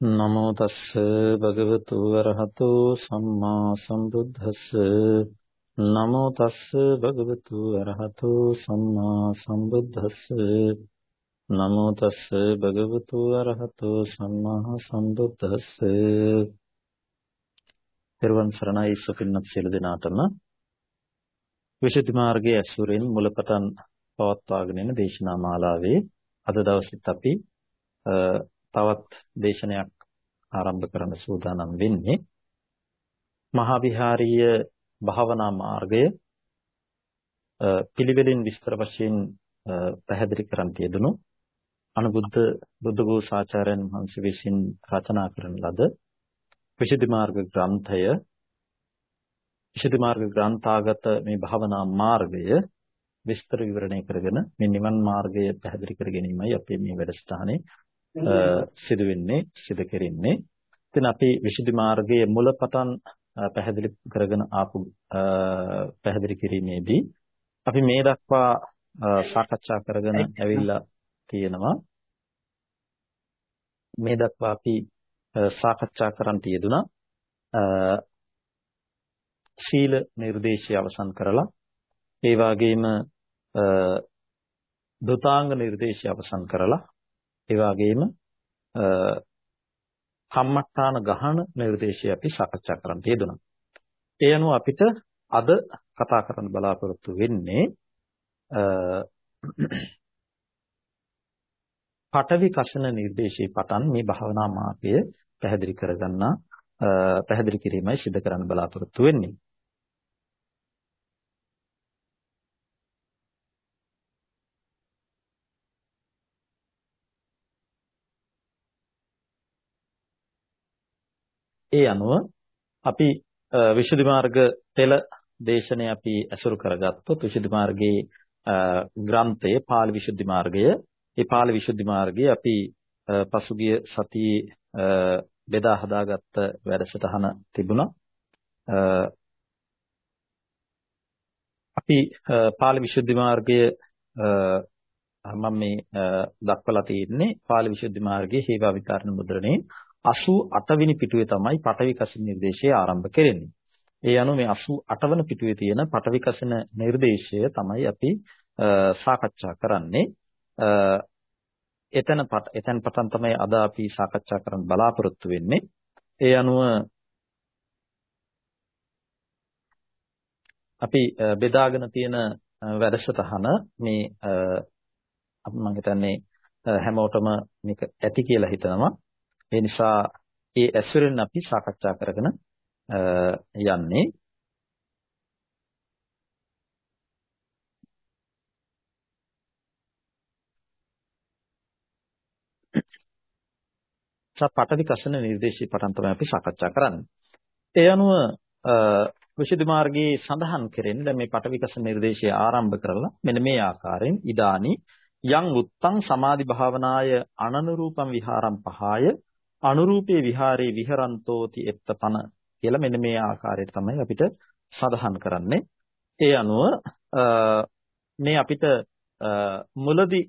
නමෝ තස්ස භගවතු වරහතු සම්මා සම්බුද්දස්ස. නමෝ තස්ස භගවතු වරහතු සම්මා සම්බුද්දස්ස. නමෝ තස්ස භගවතු වරහතු සම්මා සම්බුද්දස්ස. පෙරවන් සරණයි සුපින්නත් සියලු දෙනාටම. විශේෂ මාර්ගයේ ඇසුරෙන් මුලපටන් පවත්වාගෙන යන දේශනා මාලාවේ අද දවසෙත් අපි තවත් දේශනයක් ආරම්භ කරන්න සූදානම් වෙන්නේ. මහා විහාරීය භාවනා මාර්ගය පිළිවෙලින් විස්තර වශයෙන් පැහැදිලි කරන් තියදුණු අනුබුද්ධ බුද්ධඝෝසාචාර්යන් වහන්සේ විසින් රචනා කරන ලද විශුද්ධි මාර්ග ග්‍රන්ථය. විශුද්ධි මාර්ග ග්‍රන්ථාගත මේ භාවනා මාර්ගය විස්තර විවරණය කරගෙන මේ නිවන් මාර්ගය පැහැදිලි කර ගැනීමයි අපේ මේ වැඩසටහනේ සිදු වෙන්නේ සිදු කෙරෙන්නේ. ඉතින් අපි විසුද්ධි මාර්ගයේ මුලපටන් පැහැදිලි කරගෙන ආපු පැහැදිලි කිරීමේදී අපි මේ දක්වා සාකච්ඡා කරගෙන ඇවිල්ලා තියෙනවා. මේ දක්වා අපි සාකච්ඡා කරන් තියදුනා ශීල නිර්දේශය අවසන් කරලා ඒ වගේම දුතාංග නිර්දේශය අවසන් කරලා ඒ වගේම කම්මට්ටාන ගහන නිර්දේශය අපි සාකච්ඡා කරන්න යෙදුණා. ඒ අනුව අපිට අද කතා කරන්න බලාපොරොත්තු වෙන්නේ පඨවි කෂණ නිර්දේශයේ පටන් මේ භාවනා මාර්ගය පැහැදිලි කරගන්න පැහැදිලි කිරීමයි සිදු කරන්න බලාපොරොත්තු වෙන්නේ. ඒ අනුව අපි විසුද්ධි මාර්ග පෙළ දේශනය අපි ඇසුරු කරගත්තොත් විසුද්ධි මාර්ගයේ ග්‍රන්ථය පාලි විසුද්ධි මාර්ගය. ඒ පාලි විසුද්ධි මාර්ගය අපි පසුගිය සතියේ බෙදා හදාගත්ත වැඩසටහන තිබුණා. අපි පාලි විසුද්ධි මාර්ගය මම මේ දක්වලා තියෙන්නේ පාලි විසුද්ධි මාර්ගයේ හේවා විතරණ මුද්‍රණේ 88 වෙනි පිටුවේ තමයි පටවි කසින නිර්දේශය ආරම්භ කෙරෙන්නේ. ඒ අනුව මේ 88 වන පිටුවේ තියෙන පටවි කසින නිර්දේශය තමයි අපි සාකච්ඡා කරන්නේ. එතන එතන පටන් තමයි අද අපි සාකච්ඡා කරන්න බලාපොරොත්තු වෙන්නේ. ඒ අනුව අපි බෙදාගෙන තියෙන වැඩසටහන මේ මම හිතන්නේ හැමෝටම මේක ඇති කියලා හිතනවා. ඒ නිසා ඒ ඇසුරෙන් අපි සාකච්ඡා කරගෙන යන්නේ පටවි කෂණ නිර්දේශී පටන් තමයි අපි සාකච්ඡා කරන්නේ. ඒ අනුව විශේෂ මාර්ගයේ සඳහන් කෙරෙන්නේ දැන් මේ පටවි කෂණ නිර්දේශය ආරම්භ කරලා මෙන්න මේ ආකාරයෙන් ඉදානි යං උත්තං සමාධි භාවනාය අනනුරූපම් විහාරම් පහය අනුරූපේ විහාරේ විහරන්තෝති එත්තපන කියලා මෙන්න මේ ආකාරයට තමයි අපිට සඳහන් කරන්නේ. ඒ අනුව මේ අපිට මුලදී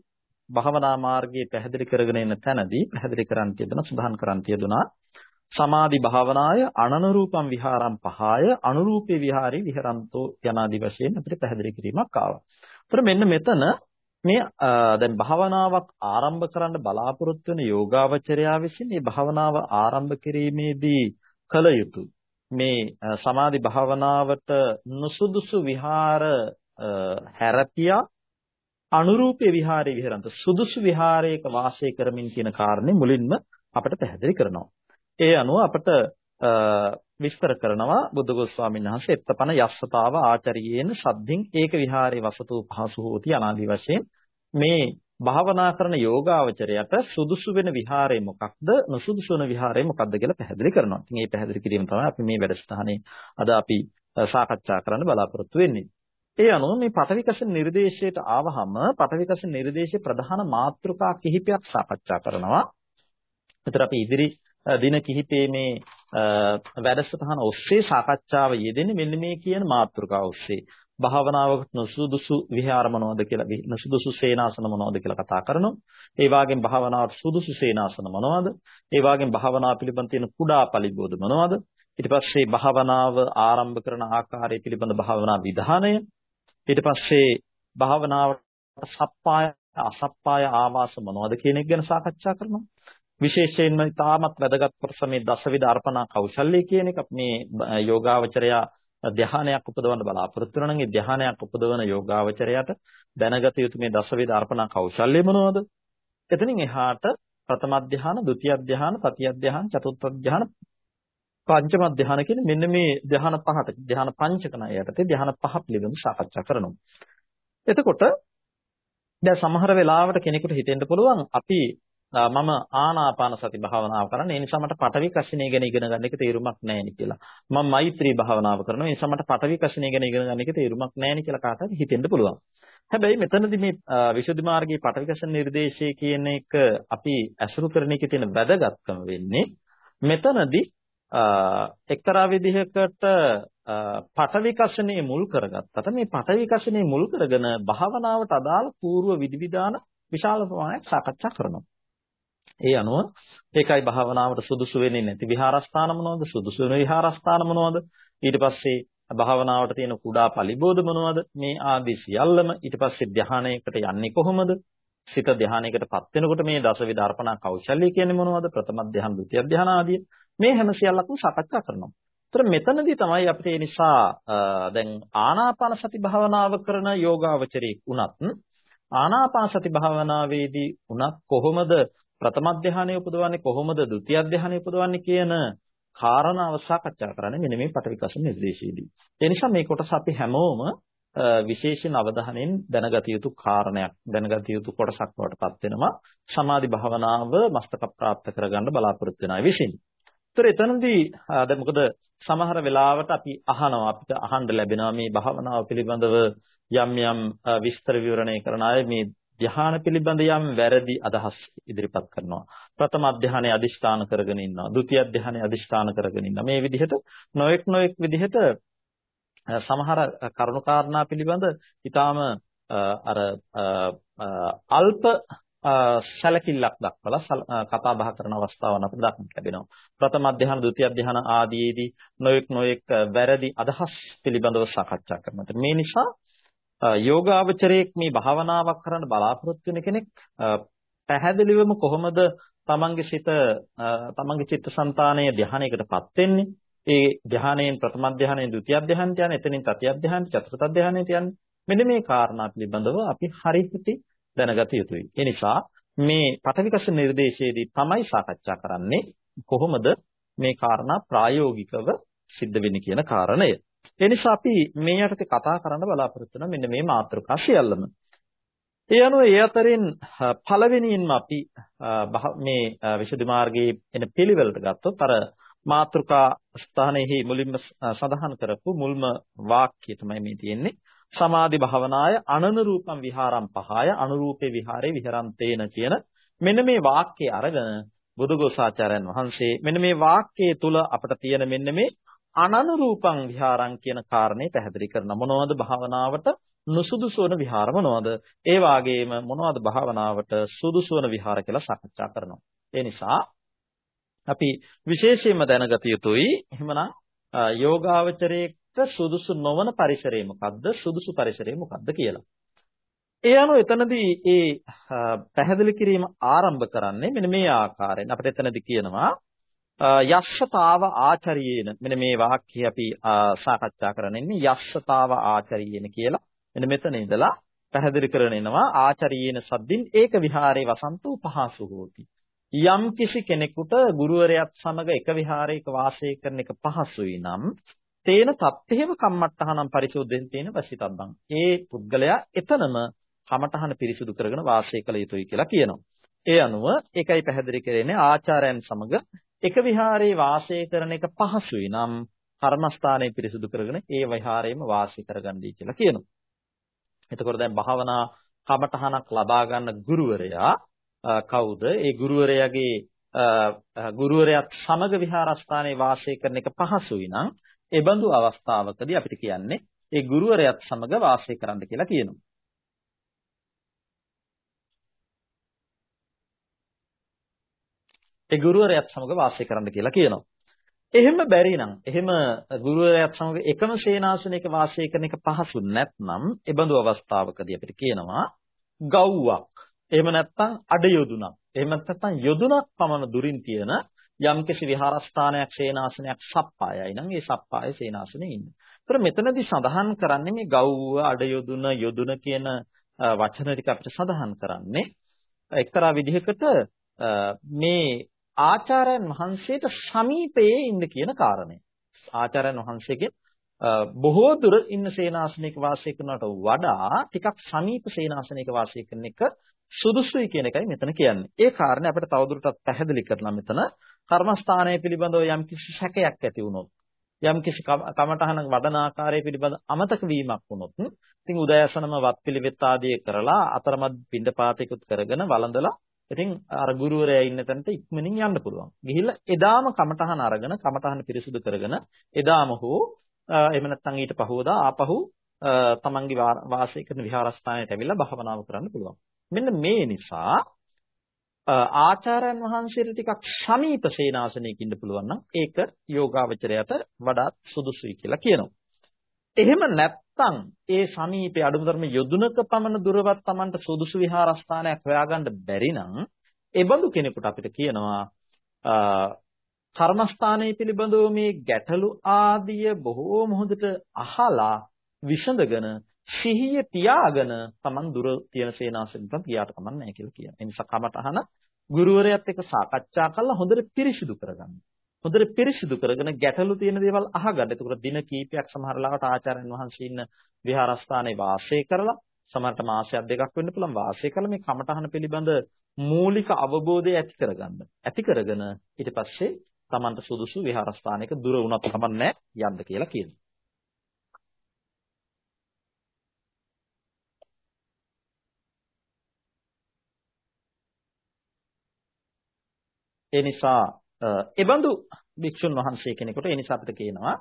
භවනා මාර්ගයේ පැහැදිලි කරගෙන එන තැනදී පැහැදිලි කරන් තියෙන සඳහන් කරන් තියෙදුනා සමාධි භාවනාය අනනුරූපම් විහාරම් පහය අනුරූපේ විහාරේ විහරන්තෝ යනාදි වශයෙන් අපිට පැහැදිලි කිරීමක් ආවා. ඒතර මෙන්න මෙතන මේ දැන් භාවනාවක් ආරම්භ කරන්න බලාපොරොත්තු වෙන යෝගාවචරයා විසින් මේ භාවනාව ආරම්භ කිරීමේදී කල යුතු මේ සමාධි භාවනාවට නුසුදුසු විහාර හැරපියා අනුරූපී විහාරේ විහරන්ත සුදුසු විහාරයක වාසය කරමින් කියන කාරණේ මුලින්ම අපිට පැහැදිලි කරනවා. ඒ අනුව අපිට විස්තර කරනවා බුද්ධඝෝෂ ස්වාමීන් වහන්සේ එත්තපන යස්සතාව ආචරියේන සද්ධින් ඒක විහාරේ වසතු පහසු හෝති අනාදි වශයෙන් මේ භාවනා කරන යෝගාවචරයට සුදුසු වෙන විහාරය මොකක්ද නුසුදුසු වෙන විහාරය මොකක්ද කියලා පැහැදිලි කරනවා. ඉතින් මේ පැහැදිලි කිරීම තමයි අපි මේ වැඩසටහනේ අද අපි සාකච්ඡා කරන්න බලාපොරොත්තු වෙන්නේ. ඒ අනුව මේ පටවිකස නිර්දේශයට ආවහම පටවිකස නිර්දේශයේ ප්‍රධාන මාතෘකා කිහිපයක් සාකච්ඡා කරනවා. ඒතර අපි ඉදිරි දින කිහිපයේ මේ වැඩසටහන ඔස්සේ සාකච්ඡාව යෙදෙන්නේ මෙන්න මේ කියන මාතෘකාව ඔස්සේ. භාවනාවකට නුසුදුසු විහාර මොනවද කියලා නුසුදුසු සේනාසන මොනවද කියලා කතා කරනවා. ඒ වගේම භාවනාවට සුදුසු සේනාසන මොනවද? ඒ වගේම භාවනාව පිළිබඳ තියෙන කුඩා පරිබෝධ මොනවද? ඊට පස්සේ භාවනාව ආරම්භ කරන ආකාරය පිළිබඳ භාවනා විධානය. ඊට පස්සේ භාවනාවට සප්පාය අසප්පාය ආවාස මොනවද කියන එක ගැන සාකච්ඡා කරනවා. විශේෂයෙන්ම තාමත් වැදගත් කොටස මේ දසවිධ අර්පණා කෞශල්‍ය කියන එක මේ යෝගාවචරයා ධ්‍යානයක් උපදවන්න බලාපොරොත්තු වෙනවා නම් ඒ ධ්‍යානයක් උපදවන යෝගාවචරයට දැනගත යුතු මේ දසවිධ අර්පණා කෞශල්‍ය මොනවද? එතනින් එහාට ප්‍රථම ධ්‍යාන, ဒုတိ ය ධ්‍යාන, තතිය ධ්‍යාන, චතුර්ථ ධ්‍යාන, පංචම ධ්‍යාන කියන මෙන්න මේ ධ්‍යාන පහට ධ්‍යාන පංචකන යටතේ ධ්‍යාන පහ පිළිබඳව සාකච්ඡා කරනවා. එතකොට දැන් සමහර වෙලාවට කෙනෙකුට හිතෙන්න පුළුවන් අපි මම ආනාපාන සති භාවනාව කරන්නේ ඒ නිසා මට පටවි කෂණය ගැන ඉගෙන ගන්න එක තේරුමක් නැහැ නේ කියලා. මම මෛත්‍රී භාවනාව කරනවා ඒ නිසා මට පටවි කෂණය ගැන ඉගෙන ගන්න එක තේරුමක් නැහැ නේ කියලා කාටද හිතෙන්න පුළුවන්. හැබැයි මෙතනදී මේ විසුද්ධි මාර්ගයේ පටවි කෂණ නිර්දේශය කියන එක අපි අසුරු කරන එකේ තියෙන වැදගත්කම වෙන්නේ මෙතනදී එක්තරා විදිහකට පටවි කෂණේ මුල් කරගත්තට මේ පටවි කෂණේ මුල් කරගෙන භාවනාවට අදාළ పూర్ව විධිවිධාන විශාල ප්‍රමාණයක් සාකච්ඡා කරනවා. ඒ අනුව ඒකයි භාවනාවට සුදුසු වෙන්නේ නැති විහාරස්ථාන මොනවද? සුදුසු වෙන විහාරස්ථාන මොනවද? ඊට පස්සේ භාවනාවට තියෙන කුඩා පලිබෝධ මොනවද? මේ ආදී සියල්ලම ඊට පස්සේ ධානයකට යන්නේ කොහොමද? සිත ධානයකටපත් වෙනකොට මේ දසවිධ අර්පණා කෞශල්‍ය කියන්නේ මොනවද? ප්‍රථම ධාන, ဒုတိ ය ධාන ආදී මේ හැම සියල්ලක්ම සාකච්ඡා කරනවා. ඒතර මෙතනදී තමයි අපිට ඒ නිසා දැන් ආනාපාන සති භාවනාව කරන යෝගාවචරයේ උනත් ආනාපාන සති භාවනාවේදී උනත් කොහොමද ප්‍රථම ධානය උපදවන්නේ කොහොමද ဒုတိ ය ධානය උපදවන්නේ කියන කාරණාව සාකච්ඡා කරන්නේ මෙන්න මේ පටවිකසන නිර්දේශයේදී. ඒ නිසා මේ කොටස අපි හැමෝම විශේෂයෙන් අවධානයෙන් දැනගත යුතු කාරණයක් දැනගත යුතු කොටසක් බවට පත් වෙනවා සමාධි භාවනාව මස්තක ප්‍රාප්ත කරගන්න බලාපොරොත්තු වෙන අය විසින්. ඒතර එතනදී දැන් මොකද සමහර වෙලාවට අපි අහනවා අපිට අහන්න ලැබෙනවා මේ භාවනාව පිළිබඳව යම් යම් විස්තර විවරණය කරන අය මේ ධ්‍යාන පිළිබඳ යම් වැරදි අදහස් ඉදිරිපත් කරනවා. ප්‍රථම අධ්‍යානයේ අදිෂ්ඨාන කරගෙන ඉන්නවා. ဒုတိ ය අධ්‍යානයේ අදිෂ්ඨාන කරගෙන ඉන්නවා. මේ විදිහට නොඑක් නොඑක් විදිහට සමහර කරුණාකාරණා පිළිබඳ ඊටාම අර අල්ප සැලකිල්ලක් දක්වලා කතා බහ කරන අවස්ථාවන් අපිට දක්නට ලැබෙනවා. ප්‍රථම අධ්‍යාන, ဒုတိ ය අධ්‍යාන ආදීදී නොඑක් නොඑක් වැරදි අදහස් පිළිබඳව සාකච්ඡා කරනවා. මේ නිසා යෝගාවචරයේ මේ භාවනාවක් කරන්න බලාපොරොත්තු වෙන කෙනෙක් පැහැදිලිවම කොහොමද තමන්ගේ සිත තමන්ගේ චිත්තසංතානය ධානයකටපත් වෙන්නේ? ඒ ධානයෙන් ප්‍රථම ධානයෙන් ဒုတိ ය ධානයට යන එතනින් තතිය ධානයට චතුර්ථ ධානයට යන්නේ. මෙන්න මේ කාරණා පිළිබඳව අපි හරියට දැනගත යුතුයි. ඒ නිසා මේ පටවිකස නිර්දේශයේදී තමයි සාකච්ඡා කරන්නේ කොහොමද මේ කාරණා ප්‍රායෝගිකව සිද්ධ වෙන්නේ කියන කාරණය. ඒ නිසා අපි මේ යටතේ කතා කරන්න බලාපොරොත්තු වෙන මෙන්න මේ මාතෘකා සියල්ලම. ඒ අනුව ඒ අතරින් පළවෙනියෙන්ම අපි මේ විසුද්ධි මාර්ගයේ එන පිළිවෙලට ගත්තොත් අර මාතෘකා ස්ථානයේ මුලින්ම සඳහන් කරපු මුල්ම වාක්‍යය තමයි මේ තියෙන්නේ. සමාධි භාවනාය අනනුරූපම් විහාරම් පහය අනුරූපේ විහාරේ විහරන්තේන කියන මෙන්න මේ වාක්‍යය අරගෙන බුදුගෝසාචාර්යන් වහන්සේ මෙන්න මේ වාක්‍යයේ තුල අපිට තියෙන මෙන්න මේ අනනුරූපං විහාරං කියන කාරණේ පැහැදිලි කරන මොනවද භාවනාවට? නුසුදුසු වන විහාර මොනවද? ඒ වාගේම මොනවද භාවනාවට සුදුසු වන විහාර කියලා සාකච්ඡා කරනවා. ඒ නිසා අපි විශේෂයෙන්ම දැනගත යුතුයි. එහෙමනම් යෝගාවචරයේට සුදුසු නොවන පරිසරය මොකක්ද සුදුසු පරිසරය මොකක්ද කියලා. ඒ අනුව එතනදී ඒ පැහැදිලි කිරීම ආරම්භ කරන්නේ මෙන්න මේ ආකාරයෙන්. අපිට එතනදී කියනවා යස්සතාව ආචරියේන. මෙන්න මේ වාක්‍යය අපි සාකච්ඡා කරන්නේ යස්සතාව ආචරියේන කියලා. මෙන්න මෙතන ඉඳලා පැහැදිලි කරගෙන එනවා ආචරියේන සද්දින් ඒක විහාරේ වසන්තෝ පහසු හෝති. යම් කිසි කෙනෙකුට ගුරුවරයාත් සමග එක විහාරයක වාසය කරන එක පහසුයි නම් තේන තත්ත්වේව කම්මට්ටහනම් පරිශෝධයෙන් තියෙන වසිතබ්බන් ඒ පුද්ගලයා එතනම කමටහන පිරිසුදු කරගෙන වාසය කළ යුතුයි කියලා කියනවා. ඒ අනුව ඒකයි පැහැදිලි කරන්නේ ආචාර්යයන් සමග එක විහාරේ වාසය කරන එක පහසුයි නම් කර්මස්ථානය පිරිසුදු කරගෙන ඒ විහාරයේම වාසය කරගන්නයි කියලා කියනවා. එතකොට දැන් භාවනා කමඨහනක් ලබා ගන්න ගුරුවරයා කවුද? ඒ ගුරුවරයාගේ ගුරුවරයාත් සමග විහාරස්ථානයේ වාසය කරන එක පහසුයි නම් ඒ බඳු අවස්ථාවකදී අපිට කියන්නේ ඒ ගුරුවරයාත් සමග වාසය කරන්න කියලා කියනවා. ඒ ගුරුවරයාත් සමග වාසය කරන්න කියලා කියනවා. එහෙම බැරි නම් එහෙම ගුරුවරයාත් සමග එකම සේනාසනයක වාසය කරන එක පහසු නැත්නම් ඒ බඳු අවස්ථාවකදී අපිට කියනවා ගව්වක්. එහෙම නැත්නම් අඩයොදුනක්. එහෙම නැත්නම් යොදුනක් පමණ දුරින් තියෙන යම්කිසි විහාරස්ථානයක් සේනාසනයක් සප්පායයි නම් ඒ සප්පාය සේනාසනේ ඉන්න. ඒතර මෙතනදී සඳහන් කරන්නේ මේ ගව්ව අඩයොදුන යොදුන කියන වචන ටික අපිට සඳහන් කරන්නේ එක්තරා විදිහකට මේ ආචාර්යයන් වහන්සේට සමීපයේ ඉන්න කියන කාරණය. ආචාර්යයන් වහන්සේගේ බොහෝ දුර ඉන්න සේනාසනයක වාසය කරනවට වඩා ටිකක් සමීප සේනාසනයක වාසය කරන එක සුදුසුයි කියන එකයි මෙතන කියන්නේ. ඒ කාරණේ අපිට තවදුරටත් පැහැදිලි කරලා මෙතන කර්මස්ථානය පිළිබඳව යම් කිසි සැකයක් ඇති වුණොත් යම් කිසි කමඨහන වඩන ආකාරය පිළිබඳ අමතක වීමක් වුණොත් ඉතින් උදෑසනම වත් පිළිවෙත් ආදී කරලා අතරමැද පින්ඩපාතයකුත් කරගෙන වළඳලා ඉතින් අර ගුරුවරයා ඉන්න තැනට ඉක්මනින් යන්න පුළුවන්. ගිහිල්ලා එදාම කමඨහන අරගෙන කමඨහන පිරිසුදු කරගෙන එදාම හෝ එහෙම නැත්නම් ඊට පහවදා ආපහු තමන්ගේ වාසය කරන විහාරස්ථානයට ඇවිල්ලා භාවනාව කරන්න පුළුවන්. මෙන්න මේ නිසා ආචාර්යයන් වහන්සේට ටිකක් සමීප සේනාසනයක ඉන්න පුළුවන් නම් ඒක යෝගාවචරයට වඩාත් සුදුසුයි කියලා කියනවා. එහෙම නැත්නම් ඒ සමීපේ අඩුමතරම යොදුනක පමණ දුරවත් Tamanට සුදුසු විහාරස්ථානයක් හොයාගන්න බැරි නම් ඒ බඳු කෙනෙකුට අපිට කියනවා කර්මස්ථානයේ පිළිබඳව මේ ගැටලු ආදිය බොහෝම හොඳට අහලා විසඳගෙන සිහිය තියාගෙන Taman දුර තියෙන සේනාසනෙට ගියාට කමක් නැහැ කියලා කියනවා. ඒ නිසා කමටහන ගුරුවරයාත් එක්ක සාකච්ඡා කරලා හොඳට පිරිසිදු කරගන්න. හොඳට පිරිසිදු කරගෙන ගැටලු තියෙන දේවල් අහගන්න. එතකොට දින කීපයක් සමහර ලාවට ආචාර්යන් වහන්සේ ඉන්න විහාරස්ථානයේ වාසය කරලා සමහරට මාසයක් දෙකක් වෙන්න පුළුවන් වාසය කළා මේ කමටහන පිළිබඳ මූලික අවබෝධය ඇති කරගන්න. ඇති කරගෙන ඊට පස්සේ Tamanට සුදුසු විහාරස්ථානයක දුර වුණත් කමන්නේ යන්න කියලා කියනවා. ඒ නිසා එබඳු භික්ෂුන් වහන්සේ කෙනෙකුට ඒ නිසා අපිට කියනවා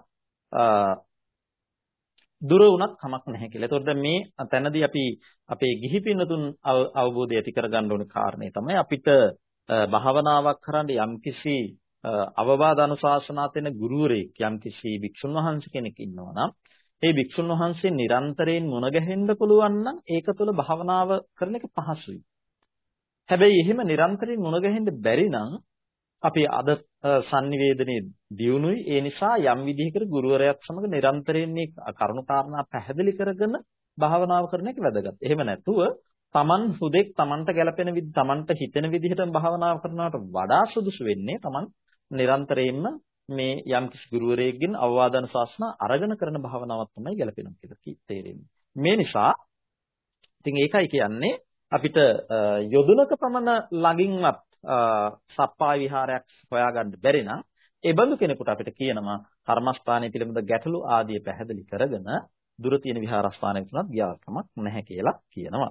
දුර වුණත් කමක් නැහැ කියලා. ඒතකොට දැන් මේ තැනදී අපි අපේ ගිහි පින්නතුන් අවබෝධය ඇති කරගන්න ඕන කාරණේ තමයි අපිට භාවනාවක් කරන්න යම්කිසි අවවාද අනුශාසනා දෙන ගුරුවරයෙක් යම්කිසි භික්ෂුන් වහන්සේ කෙනෙක් ඉන්නවා නම් ඒ භික්ෂුන් වහන්සේ නිරන්තරයෙන් මුණ ගැහෙන්න පුළුවන් නම් ඒක තුළ භාවනාව කරන එක පහසුයි. හැබැයි එහෙම නිරන්තරයෙන් මුණ ගැහෙන්න බැරි නම් අපි අද sannivedanaye දියුණුයි ඒ නිසා යම් විදිහකට ගුරුවරයෙක් සමග නිරන්තරයෙන් මේ කරුණු කාරණා පැහැදිලි කරගෙන භාවනාව කරන එක වැදගත්. එහෙම නැතුව Taman හුදෙක් Tamanට ගැළපෙන විදිහ Tamanට හිතෙන විදිහට භාවනාව කරනවට වඩා සුදුසු වෙන්නේ Taman නිරන්තරයෙන්ම මේ යම් කිසි ගුරුවරයෙක්ගෙන් අවවාදන ශාස්ත්‍රන අරගෙන කරන භාවනාවක් තමයි ගැළපෙනවා කියලා තේරෙන්නේ. මේ නිසා ඉතින් ඒකයි කියන්නේ අපිට යොදුනක පමණ ළඟින්වත් සප්පාය විහාරයක් හොයාගන්න බැරි නම් ඒ බඳු කෙනෙකුට අපිට කියනවා කර්මස්ථානයේ පිළිබඳ ගැටලු ආදී පැහැදිලි කරගෙන දුර තියෙන විහාරස්ථානයක තුනක් ගියාකමක් නැහැ කියලා කියනවා.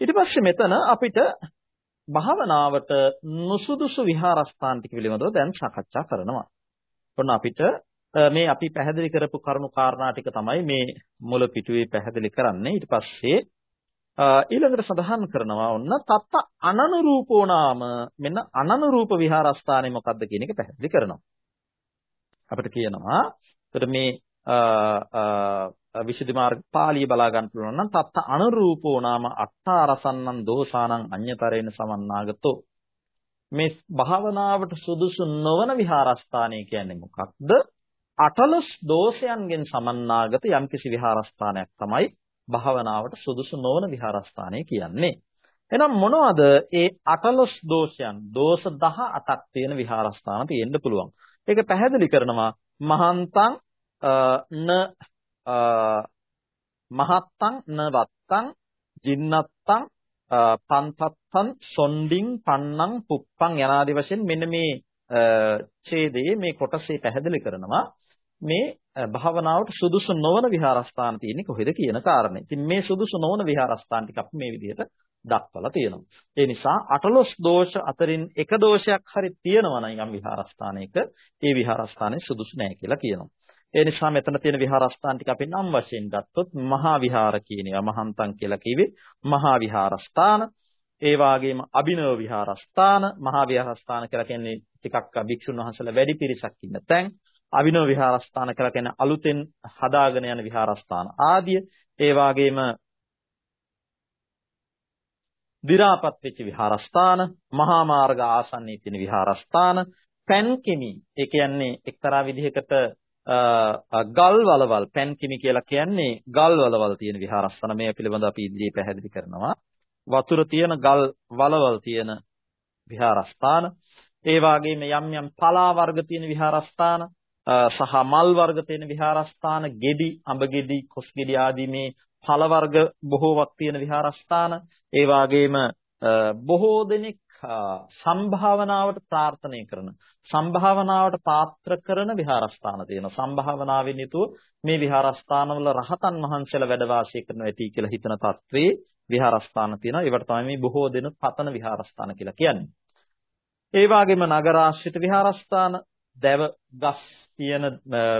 ඊට පස්සේ මෙතන අපිට භාවනාවට නුසුදුසු විහාරස්ථාන ටික පිළිබඳව දැන් සාකච්ඡා කරනවා. ඔන්න අපිට මේ අපි පැහැදිලි කරපු කරුණු කාරණා ටික තමයි මේ මුල පිටුවේ පැහැදිලි කරන්නේ. ඊට පස්සේ ඊළඟට සඳහන් කරනවා ඔන්න තත්ත අනනුරූපෝ නාම මෙන්න අනනුරූප විහාරස්ථානේ මොකක්ද කියන එක පැහැදිලි කරනවා. අපිට කියනවා එතකොට මේ විසුද්ධි මාර්ග පාළිය බලා ගන්න පුළුවන් නම් තත්ත අනුරූපෝ නාම අට්ඨාරසන්නං දෝසානං අඤ්‍යතරේන සමන්නාගතෝ මේ භාවනාවට සුදුසු නොවන විහාරස්ථානය කියන්නේ මොකක්ද? අටලොස් දෝෂයන්ගෙන් සමන්නාගත යම්කිසි විහාරස්ථානයක් තමයි භාවනාවට සුදුසු නොවන විහාරස්ථානය කියන්නේ. එහෙනම් මොනවද ඒ අටලොස් දෝෂයන්? දෝෂ 18ක් තියෙන විහාරස්ථාන තියෙන්න පුළුවන්. ඒක පැහැදිලි කරනවා මහන්තං න මහත්තං නවත්තං ජින්නත්තං පන්තත්තං සොණ්ඩින් පන්නං පුප්පං යනාදි වශයෙන් මෙන්න මේ ඡේදයේ මේ කොටසේ පැහැදිලි කරනවා මේ භාවනාවට සුදුසු නොවන විහාරස්ථාන තියෙන්නේ කොහෙද කියන කාරණේ. ඉතින් මේ සුදුසු නොවන විහාරස්ථාන ටික අපි මේ විදිහට දක්වලා තියෙනවා. ඒ නිසා අටලොස් දෝෂ අතරින් එක දෝෂයක් හරි තියෙනවා නම් යම් විහාරස්ථානයක ඒ විහාරස්ථානයේ සුදුසු නැහැ කියලා කියනවා. ඒ නිසා මෙතන තියෙන විහාරස්ථාන ටික අපි නම් වශයෙන් ගත්තොත් මහා විහාර කියන ඒවා මහන්තන් කියලා කිව්වේ මහා විහාරස්ථාන. ඒ වගේම අභිනව විහාරස්ථාන, මහා විහාරස්ථාන කියලා කියන්නේ ටිකක් භික්ෂුන් වහන්සේලා වැඩි පිරිසක් ඉන්න තැන්. අභිනව විහාරස්ථාන කියලා කියන්නේ අලුතෙන් හදාගෙන යන විහාරස්ථාන ආදිය. ඒ වගේම දි รา පත් වෙච්ච විහාරස්ථාන, මහා මාර්ග ආසන්නයේ තියෙන විහාරස්ථාන, පැන්කිමි. ඒ කියන්නේ එක්තරා විදිහකට ගල් වලවල් පැන්කිමි කියලා කියන්නේ ගල් වලවල් තියෙන විහාරස්ථාන. මේ පිළිබඳව අපි ඉදිරියේ පැහැදිලි කරනවා. වතුර තියෙන ගල් වලවල් තියෙන විහාරස්ථාන. ඒ වගේම යම් යම් පලා වර්ග තියෙන විහාරස්ථාන සහ මල් වර්ග තියෙන විහාරස්ථාන, ගෙඩි, අඹ ගෙඩි, කොස් ගෙඩි ආදී මේ ඵල වර්ග බොහෝවක් තියෙන විහාරස්ථාන. ඒ වගේම බොහෝ දෙනෙක් සම්භාවනාවට ප්‍රාර්ථනා කරන සම්භාවනාවට පාත්‍ර කරන විහාරස්ථාන තියෙනවා. සම්භාවනාවෙන් යුතුව මේ විහාරස්ථානවල රහතන් වහන්සේලා වැඩ වාසය කරනවා ඇති කියලා හිතන තත්ත්වයේ විහාරස්ථාන තියෙනවා. ඒවට තමයි මේ බොහෝ දෙනෙක් පතන විහාරස්ථාන කියලා කියන්නේ. ඒ වගේම නගරාශ්‍රිත විහාරස්ථාන දැව ගස් තියෙන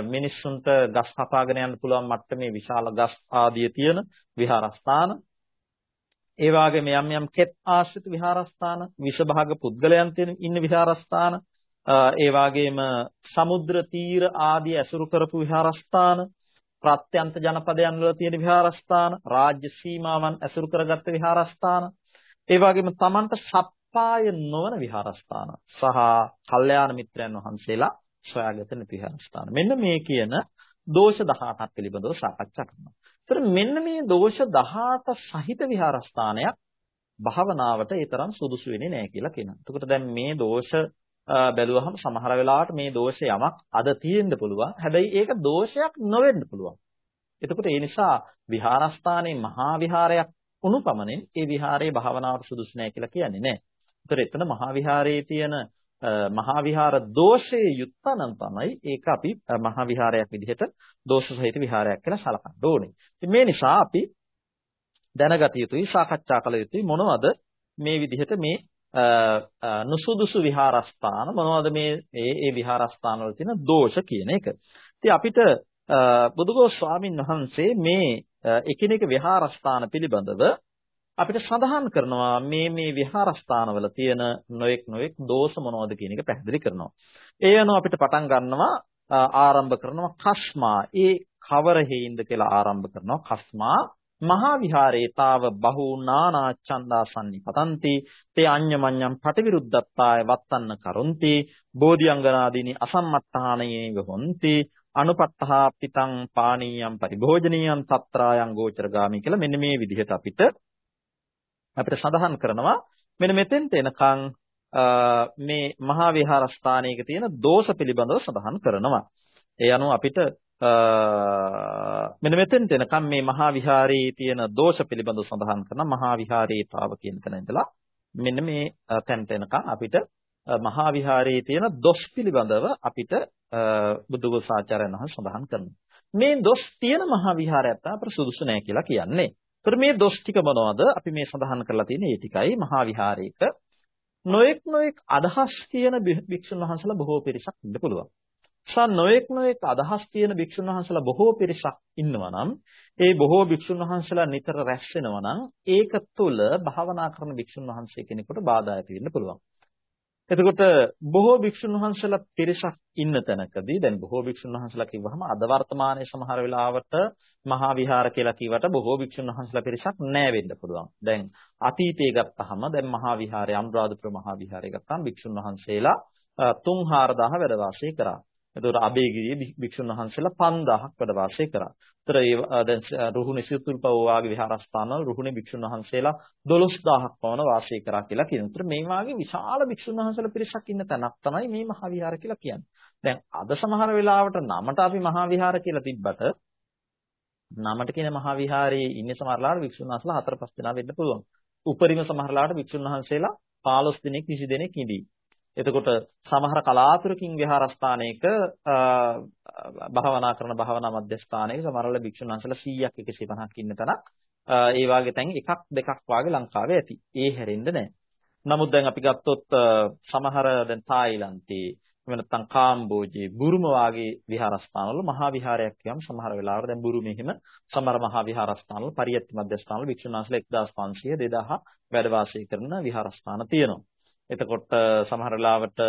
මිනිස්සුන්ට ගස් කපාගෙන යන්න පුළුවන් මට්ටමේ විශාල ගස් ආදිය තියෙන විහාරස්ථාන. ඒ වගේම යම් යම් කෙත් ආශ්‍රිත විහාරස්ථාන විෂභාග පුද්ගලයන් තියෙන ඉන්න විහාරස්ථාන ඒ වගේම සමුද්‍ර තීර ආදී ඇසුරු කරපු විහාරස්ථාන ප්‍රත්‍යන්ත ජනපදයන් වල තියෙන විහාරස්ථාන රාජ්‍ය සීමාවන් ඇසුරු කරගත්ත විහාරස්ථාන. ඒ වගේම Tamanට සප්පාය නොවන විහාරස්ථාන සහ කල්යාණ මිත්‍රයන් වහන්සේලා සොයාගත නැති විහාරස්ථාන. මෙන්න මේ කියන දෝෂ 18ක් පිළිබඳව සාකච්ඡා කරනවා. ඒතර මෙන්න මේ දෝෂ 18 සහිත විහාරස්ථානයක් භාවනාවට ඒ තරම් සුදුසු වෙන්නේ නැහැ කියලා කියනවා. එතකොට දැන් මේ දෝෂ බැලුවහම සමහර වෙලාවට මේ දෝෂය යමක් අද තියෙන්න පුළුවන්. හැබැයි ඒක දෝෂයක් නොවෙන්න පුළුවන්. එතකොට ඒ නිසා විහාරස්ථානයේ මහා විහාරයක් උණු පමණින් ඒ විහාරයේ භාවනාවට සුදුසු නැහැ කියලා කියන්නේ නැහැ. ඒතර එතන මහා විහාරයේ තියෙන මහා විහාර දෝෂයේ යුක්තනම් තමයි ඒක අපි මහා විහාරයක් විදිහට දෝෂ සහිත විහාරයක් කියලා සලකන්න ඕනේ. ඉතින් මේ නිසා අපි දැනගත යුතුයි සාකච්ඡා කළ යුතුයි මොනවද මේ විදිහට මේ නුසුදුසු විහාරස්ථාන මොනවද මේ ඒ ඒ විහාරස්ථාන වල තියෙන දෝෂ කියන එක. ඉතින් අපිට බුදුගෝ ස්වාමින් වහන්සේ මේ එකිනෙක විහාරස්ථාන පිළිබඳව අපිට සඳහන් කරනවා මේ මේ විහාරස්ථානවල තියෙන නොඑක් නොඑක් දෝෂ මොනවද කියන එක පැහැදිලි කරනවා. ඒ අනුව අපිට පටන් ගන්නවා ආරම්භ කරනවා කස්මා. ඒ කවර හේින්ද කියලා ආරම්භ කරනවා කස්මා මහා විහාරේතාව බහු නානා ඡන්දාසන්නි පතಂತಿ තේ අඤ්ඤමඤ්ඤම් පටිවිරුද්ධත්තාය වත්තන්න කරොන්ති බෝධිඅංගනාදීනි අසම්මත්තාණයේ ගොන්ති අනුපත්තහා පිතං පානීයම් පරිභෝජනීයම් తත්‍රායන් ගෝචරගාමි කියලා මෙන්න මේ විදිහට අපිට අපිට සඳහන් කරනවා මෙන්න මෙතෙන්ට එනකන් මේ මහා විහාරස්ථානයක තියෙන දෝෂ පිළිබඳව සඳහන් කරනවා. ඒ අනුව අපිට මෙන්න මෙතෙන්ට එනකන් මේ මහා විහාරයේ තියෙන දෝෂ පිළිබඳව සඳහන් කරන මහා විහාරේතාව කියන තැන ඉඳලා මෙන්න මේ තැනට එනකන් අපිට මහා විහාරයේ තියෙන දොස් පිළිබඳව අපිට බුදුගෝසාචාර්යයන් වහන්සේ සඳහන් කරනවා. මේ දොස් තියෙන මහා විහාරයත් අපට සුදුසු නැහැ කියලා කියන්නේ. ඒතර මේ දොස් ටික මොනවද? අපි මේ සඳහන් කරලා තියෙන මේ ටිකයි මහා විහාරයක නොඑක් නොඑක් අදහස් තියෙන භික්ෂුන් වහන්සේලා බොහෝ පිරිසක් ඉන්න පුළුවන්. සා නොඑක් නොඑක් අදහස් තියෙන භික්ෂුන් වහන්සේලා බොහෝ පිරිසක් ඉන්නවා නම් ඒ බොහෝ භික්ෂුන් වහන්සේලා නිතර රැස් වෙනවා නම් ඒක තුළ භාවනා කරන භික්ෂුන් වහන්සේ කෙනෙකුට බාධා ඇති වෙන්න පුළුවන්. එතකොට බොහෝ භික්ෂුන් වහන්සේලා පිරිසක් ඉන්න තැනකදී දැන් බොහෝ භික්ෂුන් වහන්සේලා කිව්වහම අද වර්තමානයේ සමහර වෙලාවට මහා විහාර කියලා කිව්වට බොහෝ භික්ෂුන් වහන්සේලා පිරිසක් නැහැ වෙන්න පුළුවන්. දැන් අතීතයේ ගත්තාම දැන් මහා විහාරය අනුරාධපුර මහා විහාරය ගත්තාම භික්ෂුන් වහන්සේලා 3000 වැඩ වාසය කරා. එතකොට අබේගිරියේ භික්ෂුන් වහන්සේලා 5000ක් වැඩ වාසය කරා. ඒතර ඒ දැන් රුහුණේ සිතුල්පව වාගේ විහාරස්ථානවල රුහුණේ භික්ෂුන් වහන්සේලා 12000ක් පවන වාසය කරා කියලා කියනවා. ඒතර මේ වාගේ විශාල භික්ෂුන් වහන්සේලා පිරිසක් ඉන්න තැනක් තමයි මේ මහා විහාර කියලා කියන්නේ. දැන් අද සමහර වෙලාවට නමට අපි මහා විහාර කියලා තිබ්බට නමට කියන මහා විහාරයේ ඉන්නේ සමහරලාට භික්ෂුන් වහන්සේලා 4-5 දෙනා වෙන්න පුළුවන්. උපරිම සමහරලාට භික්ෂුන් වහන්සේලා 15 දෙනෙක් 20 දෙනෙක් ඉඳී. එතකොට සමහර කලාතුරකින් විහාරස්ථානයක භාවනා කරන භාවනා මධ්‍යස්ථානයක සමහරවල භික්ෂුන් වහන්සේලා 100ක් 150ක් ඉන්න තැනක් ඒ වාගේ තැන් එකක් දෙකක් වාගේ ලංකාවේ ඇති. ඒ හැරෙන්න නැහැ. නමුත් දැන් අපි ගත්තොත් සමහර දැන් තායිලන්තේ එහෙම නැත්නම් කාම්බෝජේ බුරුම වාගේ විහාරස්ථානවල මහා විහාරයක් කියවම සමහර වෙලාවට දැන් බුරුමේ හිම සමහර මහා විහාරස්ථානවල පරියත්ති මධ්‍යස්ථානවල වික්ෂුන් වහන්සේලා 1500 2000 වැඩ වාසය කරන විහාරස්ථාන තියෙනවා. එතකොට සමහර වෙලාවට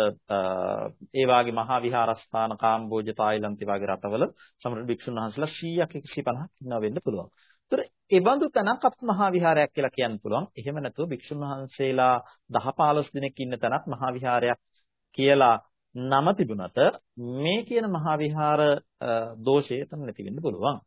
ඒ වාගේ මහා විහාරස්ථාන කාම්බෝජ තායිලන්ත වගේ රටවල සමහර වික්ෂුන් වහන්සේලා 100ක් 150ක් ඉන්නවා වෙන්න පුළුවන්. ඒතර ඒ බඳු තැනක් අප මහා විහාරයක් කියලා කියන්න පුළුවන්. එහෙම නැතුව භික්ෂුන් වහන්සේලා 10 15 දිනක් ඉන්න තැනක් මහා විහාරයක් කියලා නම තිබුණට මේ කියන මහා විහාර දෝෂය එතන නැති වෙන්න පුළුවන්.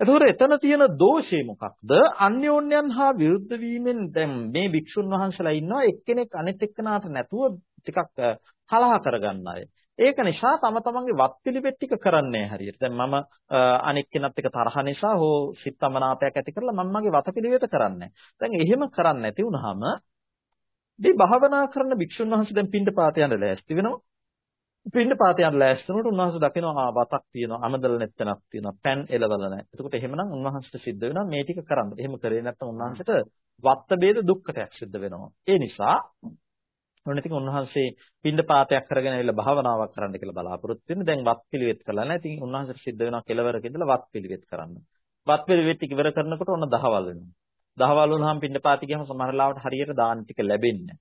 එතකොට එතන තියෙන දෝෂේ මොකක්ද? අන්‍යෝන්‍යයන් හා විරුද්ධ වීමෙන් දැන් මේ භික්ෂුන් වහන්සේලා ඉන්නවා එක්කෙනෙක් අනිත් එක්කනාට නැතුව ටිකක් කලහ කරගන්න අය. ඒක නිසා තම තමන්ගේ වත්පිළිවෙත් ටික කරන්නේ හරියට. දැන් මම අනික් කෙනත් එක තරහ නිසා හෝ සිත්තමනාපයක් ඇති කරලා මම මගේ වත්පිළිවෙත කරන්නේ. දැන් එහෙම කරන්නේ නැති වුනහම මේ භාවනා කරන භික්ෂුන් වහන්සේ දැන් පින්ඩ පාත යන්න ලෑස්ති වෙනවා. පින්න පාත යන ලෑස්තිනකොට උන්වහන්සේ දකිනවා ආ වතක් තියෙනවා අමදල නැත්තනක් තියෙනවා පෑන් එලවල නැහැ. එතකොට එහෙමනම් උන්වහන්සේට සිද්ධ වෙනවා මේ ටික කරන්න. එහෙම කරේ නැත්නම් උන්වහන්සේට වත්ත බේද දුක්කටයක් සිද්ධ වෙනවා. ඒ නිසා ඔන්න ඉතින් උන්වහන්සේ පින්න පාතයක් කරගෙන ඇවිල්ලා භාවනාවක් කරන්න කියලා බලාපොරොත්තු වෙන. දැන් වත් පිළිවෙත් කළා නෑ. ඉතින් උන්වහන්සේට සිද්ධ වෙනවා කෙලවරක ඉඳලා වත් පිළිවෙත් කරන්න. වත් පිළිවෙත් ටික ඉවර කරනකොට ඔන්න දහවල් වෙනවා. දහවල් වුණාම පින්න පාති ගියම සමහර ලාවට හරියට දාන ටික ලැබෙන්නේ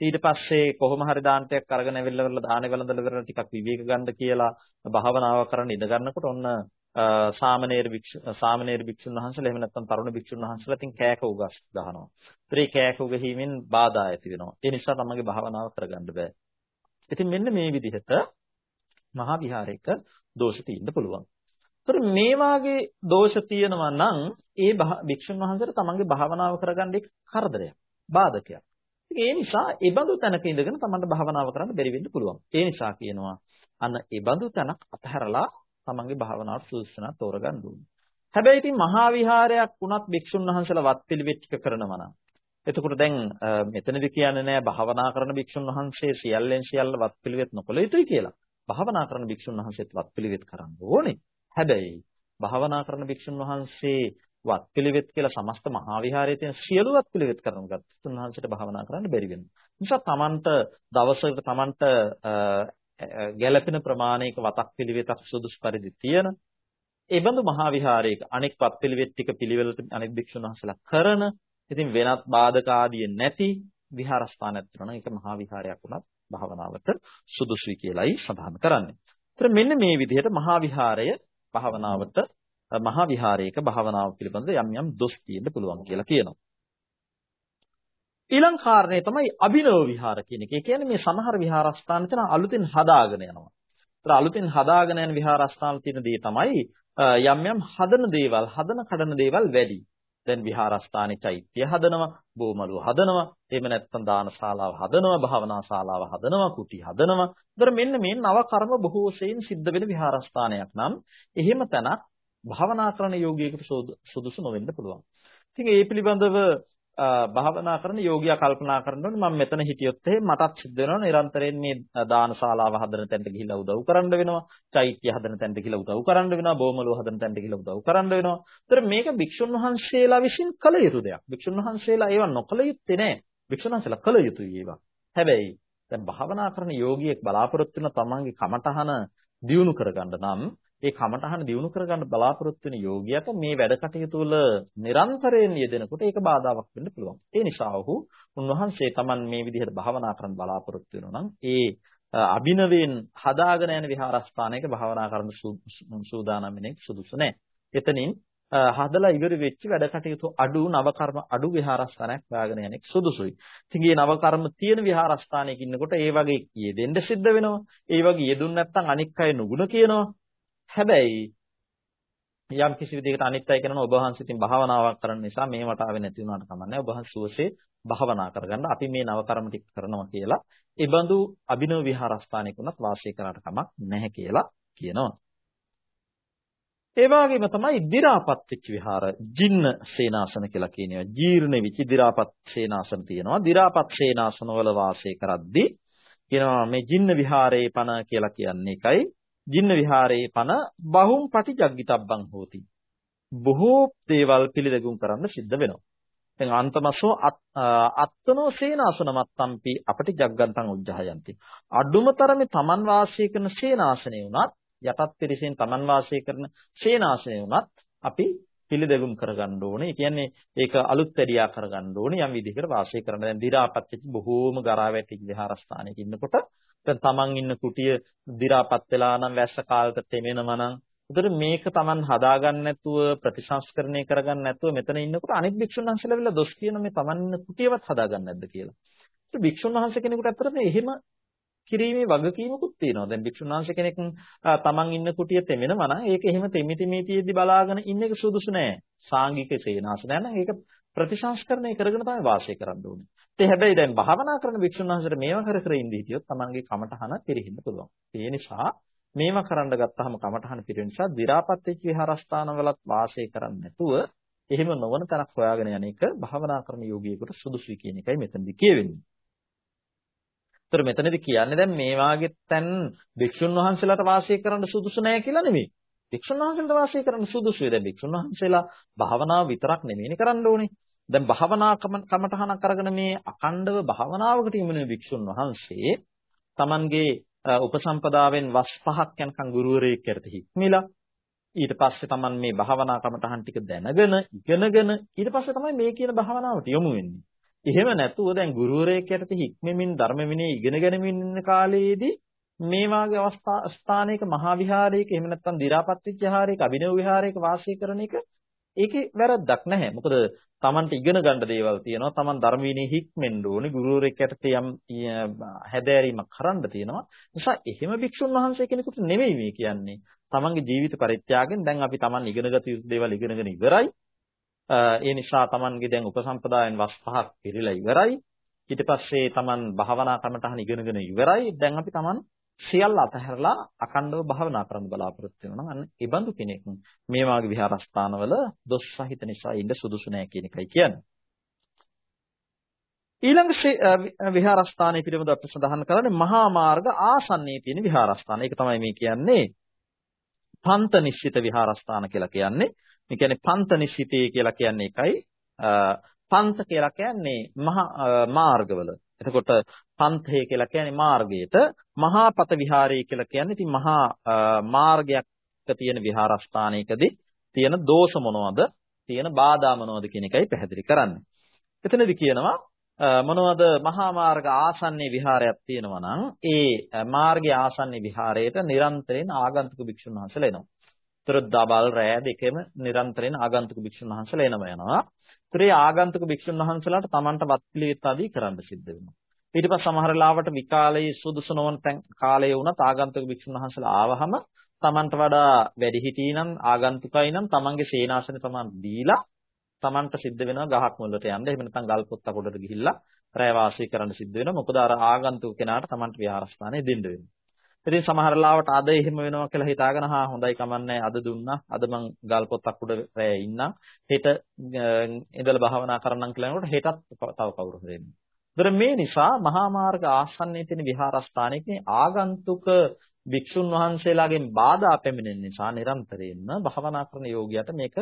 ඊට පස්සේ කොහොම හරි දානටයක් අරගෙන ඇවිල්ලා දානේ වළඳලා ඉවරලා ටිකක් විවේක ගන්න කියලා භාවනාව කරන්න ඉඳ ගන්නකොට ඔන්න සාමණේර භික්ෂු සාමණේර භික්ෂුන් වහන්සේලා එහෙම නැත්නම් තරුණ භික්ෂුන් වහන්සේලා ඉතින් කෑක උගස් ගහනවා. ඒ කෑක උගහීමෙන් බාධා ඇති වෙනවා. ඒ නිසා තමන්ගේ භාවනාව කරගන්න බෑ. ඉතින් මෙන්න මේ විදිහට මහා විහාරයක දෝෂ තියෙන්න පුළුවන්. ඒතර මේ වාගේ දෝෂ තියෙනවා නම් ඒ භික්ෂුන් වහන්සේට තමන්ගේ භාවනාව කරගන්න එක කරදරයක්, බාධකයක්. ඒ නිසා ඒ බඳු තැනක ඉඳගෙන තමන්ට භාවනාව කරන්න බැරි වෙන්න පුළුවන්. ඒ නිසා කියනවා අන්න ඒ බඳු තැනක් අතහැරලා තමන්ගේ භාවනාවට සුදුසුනා තෝරගන්න ඕනේ. හැබැයි ඉතින් මහා විහාරයක් වුණත් භික්ෂුන් වහන්සේලා වත් පිළිවෙත් ටික කරනවා නම් එතකොට දැන් මෙතනදි කියන්නේ නෑ භාවනා කරන භික්ෂුන් වහන්සේ සියල්ලෙන් සියල්ල වත් පිළිවෙත් නොකළ යුතුයි කියලා. භාවනා කරන භික්ෂුන් වහන්සේත් වත් පිළිවෙත් කරන්න ඕනේ. හැබැයි භාවනා කරන භික්ෂුන් වහන්සේ වත් පිළිවෙත් කියලා සමස්ත මහා විහාරයේ තියෙන සියලු වත් පිළිවෙත් කරන ගත්තොත් උන්වහන්සේට භාවනා කරන්න බැරි වෙනවා. නිසා Tamanට දවසකට Tamanට ගැළපෙන ප්‍රමාණයක වතක් පිළිවෙතක් සුදුසු පරිදි තියෙන ඒ බඳු මහා විහාරයක අනෙක් වත් පිළිවෙත් ටික පිළිවෙලට අනෙක් භික්ෂුන් වහන්සේලා කරන ඉතින් වෙනත් බාධක ආදිය නැති විහාරස්ථානයක් තියෙනවා. ඒක මහා විහාරයක් වුණත් භාවනාවට සුදුසුයි කියලයි සඳහන් කරන්නේ. ඒතර මෙන්න මේ විදිහට මහා විහාරය භාවනාවට මහා විහාරයක භාවනාව පිළිබඳ යම් යම් දොස් තියෙන්න පුළුවන් කියලා කියනවා. ඊළඟ කාරණේ තමයි අභිනව විහාර කියන එක. ඒ කියන්නේ මේ සමහර විහාරස්ථාන තන අලුතෙන් හදාගෙන යනවා. ඒතර අලුතෙන් හදාගෙන යන විහාරස්ථාන තියෙන දේ තමයි යම් යම් හදන දේවල්, හදන කඩන දේවල් වැඩි. දැන් විහාරස්ථානේ චෛත්‍ය හදනවා, බෝමලුව හදනවා, එහෙම නැත්නම් දානශාලාව හදනවා, භාවනා ශාලාව හදනවා, කුටි හදනවා. ඒතර මෙන්න මේ නව කර්ම බොහෝ සෙයින් සිද්ධ වෙන විහාරස්ථානයක් නම් එහෙම තැනක් භාවනා කරන යෝගියෙකුට සුදුසු නොවෙන්න පුළුවන්. ඉතින් ඒ පිළිබඳව භාවනා කරන යෝගියා කල්පනා කරනකොට මම මෙතන හිටියොත් එහෙම මටත් සිද්ධ වෙනවා නිරන්තරයෙන් මේ දානශාලාව හදන තැනට ගිහිල්ලා උදව් කරන්න වෙනවා චෛත්‍ය හදන තැනට ගිහිල්ලා උදව් කරන්න වෙනවා බොමලුව හදන තැනට ගිහිල්ලා උදව් කරන්න වෙනවා. ඒතර මේක භික්ෂුන් වහන්සේලා විසින් කළ යුතු දෙයක්. භික්ෂුන් වහන්සේලා ඒවා නොකළ යුත්තේ නෑ. භික්ෂුන් වහන්සේලා කළ යුතුයි ඒවා. හැබැයි දැන් භාවනා කරන යෝගියෙක් බලාපොරොත්තු වෙන තමන්ගේ කමඨහන දියුණු කරගන්න නම් ඒ කමඨහන දිනු කරගන්න බලාපොරොත්තු වෙන යෝගියට මේ වැඩ කටයුතු වල නිරන්තරයෙන් යෙදෙනකොට ඒක බාධාවක් වෙන්න පුළුවන්. ඒ නිසා ඔහු උන්වහන්සේ Taman මේ විදිහට භාවනා කරන්න බලාපොරොත්තු වෙනවා නම් ඒ අභිනවයෙන් හදාගෙන යන විහාරස්ථානයක භාවනා කරන්න සූදානම් වෙන්නේ සුදුසු නැහැ. එතනින් හදලා ඉවර වෙච්ච වැඩ කටයුතු අඩු නව කර්ම අඩු විහාරස්ථානයක් හොයාගෙන යන්නේ සුදුසුයි. ඉතින් මේ නව කර්ම තියෙන විහාරස්ථානයක ඉන්නකොට ඒ වගේ යෙදෙන්න සිද්ධ වෙනවා. ඒ වගේ යෙදුන් නැත්නම් අනික් අය නුගුණ කියනවා. හැබැයි යම් කිසි විදිහකට අනිත් අය කරන ඔබ වහන්සේ ඉතින් භාවනාවක් කරන නිසා මේ වටාවේ නැති වුණාට කමන්නේ ඔබ වහන්සේ සුවසේ භාවනා කරගන්න අපි මේ නව කර්ම ටික කරනවා කියලා ඒ බඳු අභිනව විහාරස්ථානයක උනත් වාසය කරාට කමක් නැහැ කියලා කියනවා. ඒ වගේම තමයි දි รา පත් වෙච්ච විහාර ජින්න සේනාසන කියලා කියනවා. ජීර්ණ වෙච්ච දි รา පත් සේනාසන තියෙනවා. දි รา පත් සේනාසන වල වාසය කරද්දී කියනවා මේ ජින්න විහාරේ පණ කියලා කියන්නේ එකයි ජින්න විහාරයේ පන බහුම් පටිජග්ගිතබ්බං හෝති. බොහෝ දේවල් පිළිදෙගුම් කරන්න සිද්ධ වෙනවා. දැන් අන්තමසෝ අත්තනෝ සේනාසන මත්තම්පි අපටි ජග්ගන්තං උජ්ජහයන්ති. අඩුමතරමේ Taman වාසය කරන සේනාසනේ වුණත් යටත් පිරිසෙන් Taman වාසය කරන සේනාසනේ වුණත් අපි පිළිදෙගුම් කරගන්න ඕනේ. ඒ කියන්නේ ඒක අලුත් වැඩියා කරගන්න ඕනේ යම් විදිහකට වාසය කරන. දැන් දි รา පත් වෙච්ච බොහෝම ගරා වැටිච්ච විහාරස්ථානයක ඉන්නකොට දැන් Taman ඉන්න කුටිය දි รา පත් වෙලා නම් වැස්ස කාලට තෙමෙනවා නම් උදේට මේක Taman හදාගන්න නැතුව ප්‍රතිසංස්කරණය කරගන්න නැතුව මෙතන ඉන්නකොට අනිත් භික්ෂුන් වහන්සේලා වෙලා දොස් කියන මේ Taman ඉන්න කුටියවත් හදාගන්න නැද්ද කියලා. ඒක භික්ෂුන් වහන්සේ කෙනෙකුට ඇත්තට එහෙම කිරීමේ වගකීමකුත් තියෙනවා. දැන් භික්ෂුන් වහන්සේ කෙනෙක් තමන් ඉන්න කුටිය තෙමෙනවා නම් ඒක එහෙම තෙමි තෙමි තියෙද්දි බලාගෙන ඉන්න එක සුදුසු නෑ. සාංගික සේනාසනය නම් ඒක ප්‍රතිසංස්කරණය කරගෙන තමයි වාසය කරන්න ඕනේ. ඒ හැබැයි දැන් භාවනා කරන භික්ෂුන් වහන්සේට මේවා කර කර ඉඳී හිටියොත් තමන්ගේ කමටහන පිරෙහින්න පුළුවන්. ඒ නිසා මේවා කරන්න ගත්තාම කමටහන පිරෙන නිසා දි รา පත් වෙච්ච විහාරස්ථානවලත් වාසය කරන්නේ නැතුව එහෙම නොවන තැනක් හොයාගෙන යන එක භාවනා කරන යෝගියෙකුට සුදුසුයි කියන එකයි මෙතනදී කියවෙන්නේ. ඒතර මෙතනදී කියන්නේ දැන් මේ වාගේ තැන් භික්ෂුන් වහන්සේලාට වාසය කරන්න සුදුසු නෑ කියලා නෙමෙයි. භික්ෂුන් වහන්සේලාට වාසය කරන්න සුදුසුයි. දැන් භික්ෂුන් වහන්සේලා භාවනාව විතරක් නෙමෙයිනේ කරන්න ඕනේ. දැන් භාවනා කමටහනක් අරගෙන මේ අකණ්ඩව භාවනාවකට යමුනේ භික්ෂුන් වහන්සේ Tamanගේ උපසම්පදාවෙන් වස් පහක් යනකම් ගුරුවරයෙක් කරට හික්මිලා ඊට පස්සේ Taman මේ භාවනා කමටහන් ටික දැනගෙන ඉගෙනගෙන ඊට පස්සේ තමයි මේ කියන භාවනාවට යොමු වෙන්නේ. එහෙම නැතුව දැන් ගුරුවරයෙක් යටතේ හික්මෙමින් ධර්ම විනය ඉගෙන ගැනීමින් ඉන්න කාලයේදී මේ වාගේ අවස්ථා ස්ථානයක මහා විහාරයක එහෙම නැත්නම් දි รา පත් වෙච්ච විහාරයක අභිනව විහාරයක වාසය කරන එක ඒකේ වැරද්දක් නැහැ. මොකද Tamanට ඉගෙන ගන්න දේවල් තියෙනවා. Taman ධර්ම විනය හික්මෙන්න ඕනේ. ගුරුවරයෙක් යටතේ යම් හැදෑරීමක් කරන්න තියෙනවා. නිසා එහෙම භික්ෂුන් වහන්සේ කෙනෙකුට නෙමෙයි මේ කියන්නේ. Tamanගේ ජීවිත පරිත්‍යාගයෙන් දැන් අපි Taman ඉගෙනගත යුතු දේවල් ඉගෙනගෙන ඉවරයි. ඒ නිසා Tamanගේ දැන් උපසම්පදායෙන් වස් පහක් පිළිලා ඉවරයි. ඊට පස්සේ Taman භාවනා කමටහන ඉගෙනගෙන ඉවරයි. දැන් අපි Taman සියල්ල අතහැරලා අකණ්ඩව භාවනා කරන්න බලාපොරොත්තු වෙනවා නම් අන්න ඒ බඳු කෙනෙක් මේ වාගේ විහාරස්ථානවල දොස් සහිත නිසා ඉන්න සුදුසු නෑ කියන එකයි කියන්නේ. ඊළඟ විහාරස්ථානය පිළිබඳව අපි සඳහන් කරන්නේ මහා මාර්ග ආසන්නයේ තියෙන විහාරස්ථාන. ඒක තමයි මේ කියන්නේ පන්ත නිශ්චිත විහාරස්ථාන කියලා කියන්නේ. මේ කියන්නේ පන්ත නිශ්චිතේ කියලා කියන්නේ එකයි පන්ත කියලා කියන්නේ මහා මාර්ගවල. එතකොට පන්තේ කියලා කියන්නේ මාර්ගයට මහා පත විහාරය කියලා කියන්නේ ඉතින් මහා මාර්ගයක් තියෙන විහාරස්ථානයකදී තියෙන දෝෂ මොනවද? තියෙන බාධා මොනවද කියන එකයි පැහැදිලි කරන්නේ. එතනදී කියනවා මොනවද මහා මාර්ග ආසන්නේ විහාරයක් තියෙනවා නම් ඒ මාර්ගයේ ආසන්නේ විහාරයට නිරන්තරයෙන් ආගන්තුක භික්ෂුන් වහන්සේලා එනවා. ඒතර දබල් රෑ දෙකෙම නිරන්තරයෙන් ආගන්තුක භික්ෂුන් වහන්සේලා එනම යනවා. ඒතර ඒ ආගන්තුක භික්ෂුන් වහන්සේලාට Tamanට වත් පිළිවෙත් ආදී කරන්න සිද්ධ වෙනවා. ඊට පස්සේ සමහර ලාවට විකාලයේ සුදුසු නොවන කාලයේ වුණත් ආගන්තුක භික්ෂුන් වහන්සේලා ආවහම Tamanට වඩා වැඩි හිටිනම් ආගන්තුකයි නම් Tamanගේ සේනාසනේ Taman දීලා Tamanට සිද්ධ වෙනවා ගහක් මුලට යන්න. එහෙම නැත්නම් ගල් පොත්තක් උඩට ගිහිල්ලා රැය වාසය කරන්න සිද්ධ වෙනවා. මොකද අර ආගන්තුක කෙනාට Tamanට විහාරස්ථානය දෙන්න වෙනවා. ඉතින් සමහර ලාවට අද එහෙම වෙනවා කියලා හිතාගෙන හා හොඳයි කමන්නේ අද දුන්නා අද මං ගල් පොත්තක් උඩ රැය ඉන්නම් හෙට ඉඳලා භාවනා කරන්නම් කියලා නේද හෙටත් තව කවුරු හරි එන්නේ. ඒතර මේ නිසා මහා මාර්ග ආසන්නයේ තියෙන විහාරස්ථානයේ ආගන්තුක භික්ෂුන් වහන්සේලාගෙන් බාධා පැමිණෙන නිසා නිරන්තරයෙන්ම භාවනා කරන යෝගියට මේක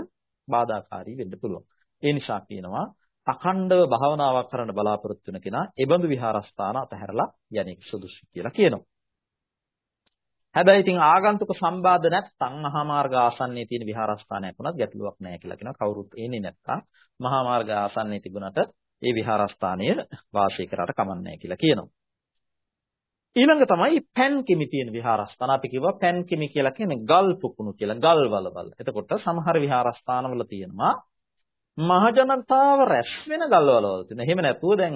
බාධාකාරී වෙන්න පුළුවන්. ඒ නිසා කියනවා අඛණ්ඩව භාවනාවක් කරන්න බලාපොරොත්තු වෙන කෙනා ඒබඳු විහාරස්ථාන අතහැරලා යන්නේ සුදුසු කියලා කියනවා. හැබැයි ඉතින් ආගන්තුක සම්බාධ නැත්නම් මහා මාර්ග ආසන්නයේ තියෙන විහාරස්ථානයක් වුණත් ගැටලුවක් නැහැ කියලා කියනවා. කවුරුත් එන්නේ නැත්නම් මහා මාර්ග ආසන්නයේ තිබුණට ඒ විහාරස්ථානය වාසය කරාට කමන්නේ කියලා කියනවා. ඊළඟ තමයි පැන් කිමි තියෙන විහාරස්ථාන. අපි කිව්වා පැන් කිමි කියලා කියන්නේ ගල් පුකුණු කියලා ගල් වලවල්. එතකොට සමහර විහාරස්ථානවල තියෙනවා මහජනතාව රැස් වෙන ගල් වලවල් තියෙන. එහෙම නැතුව දැන්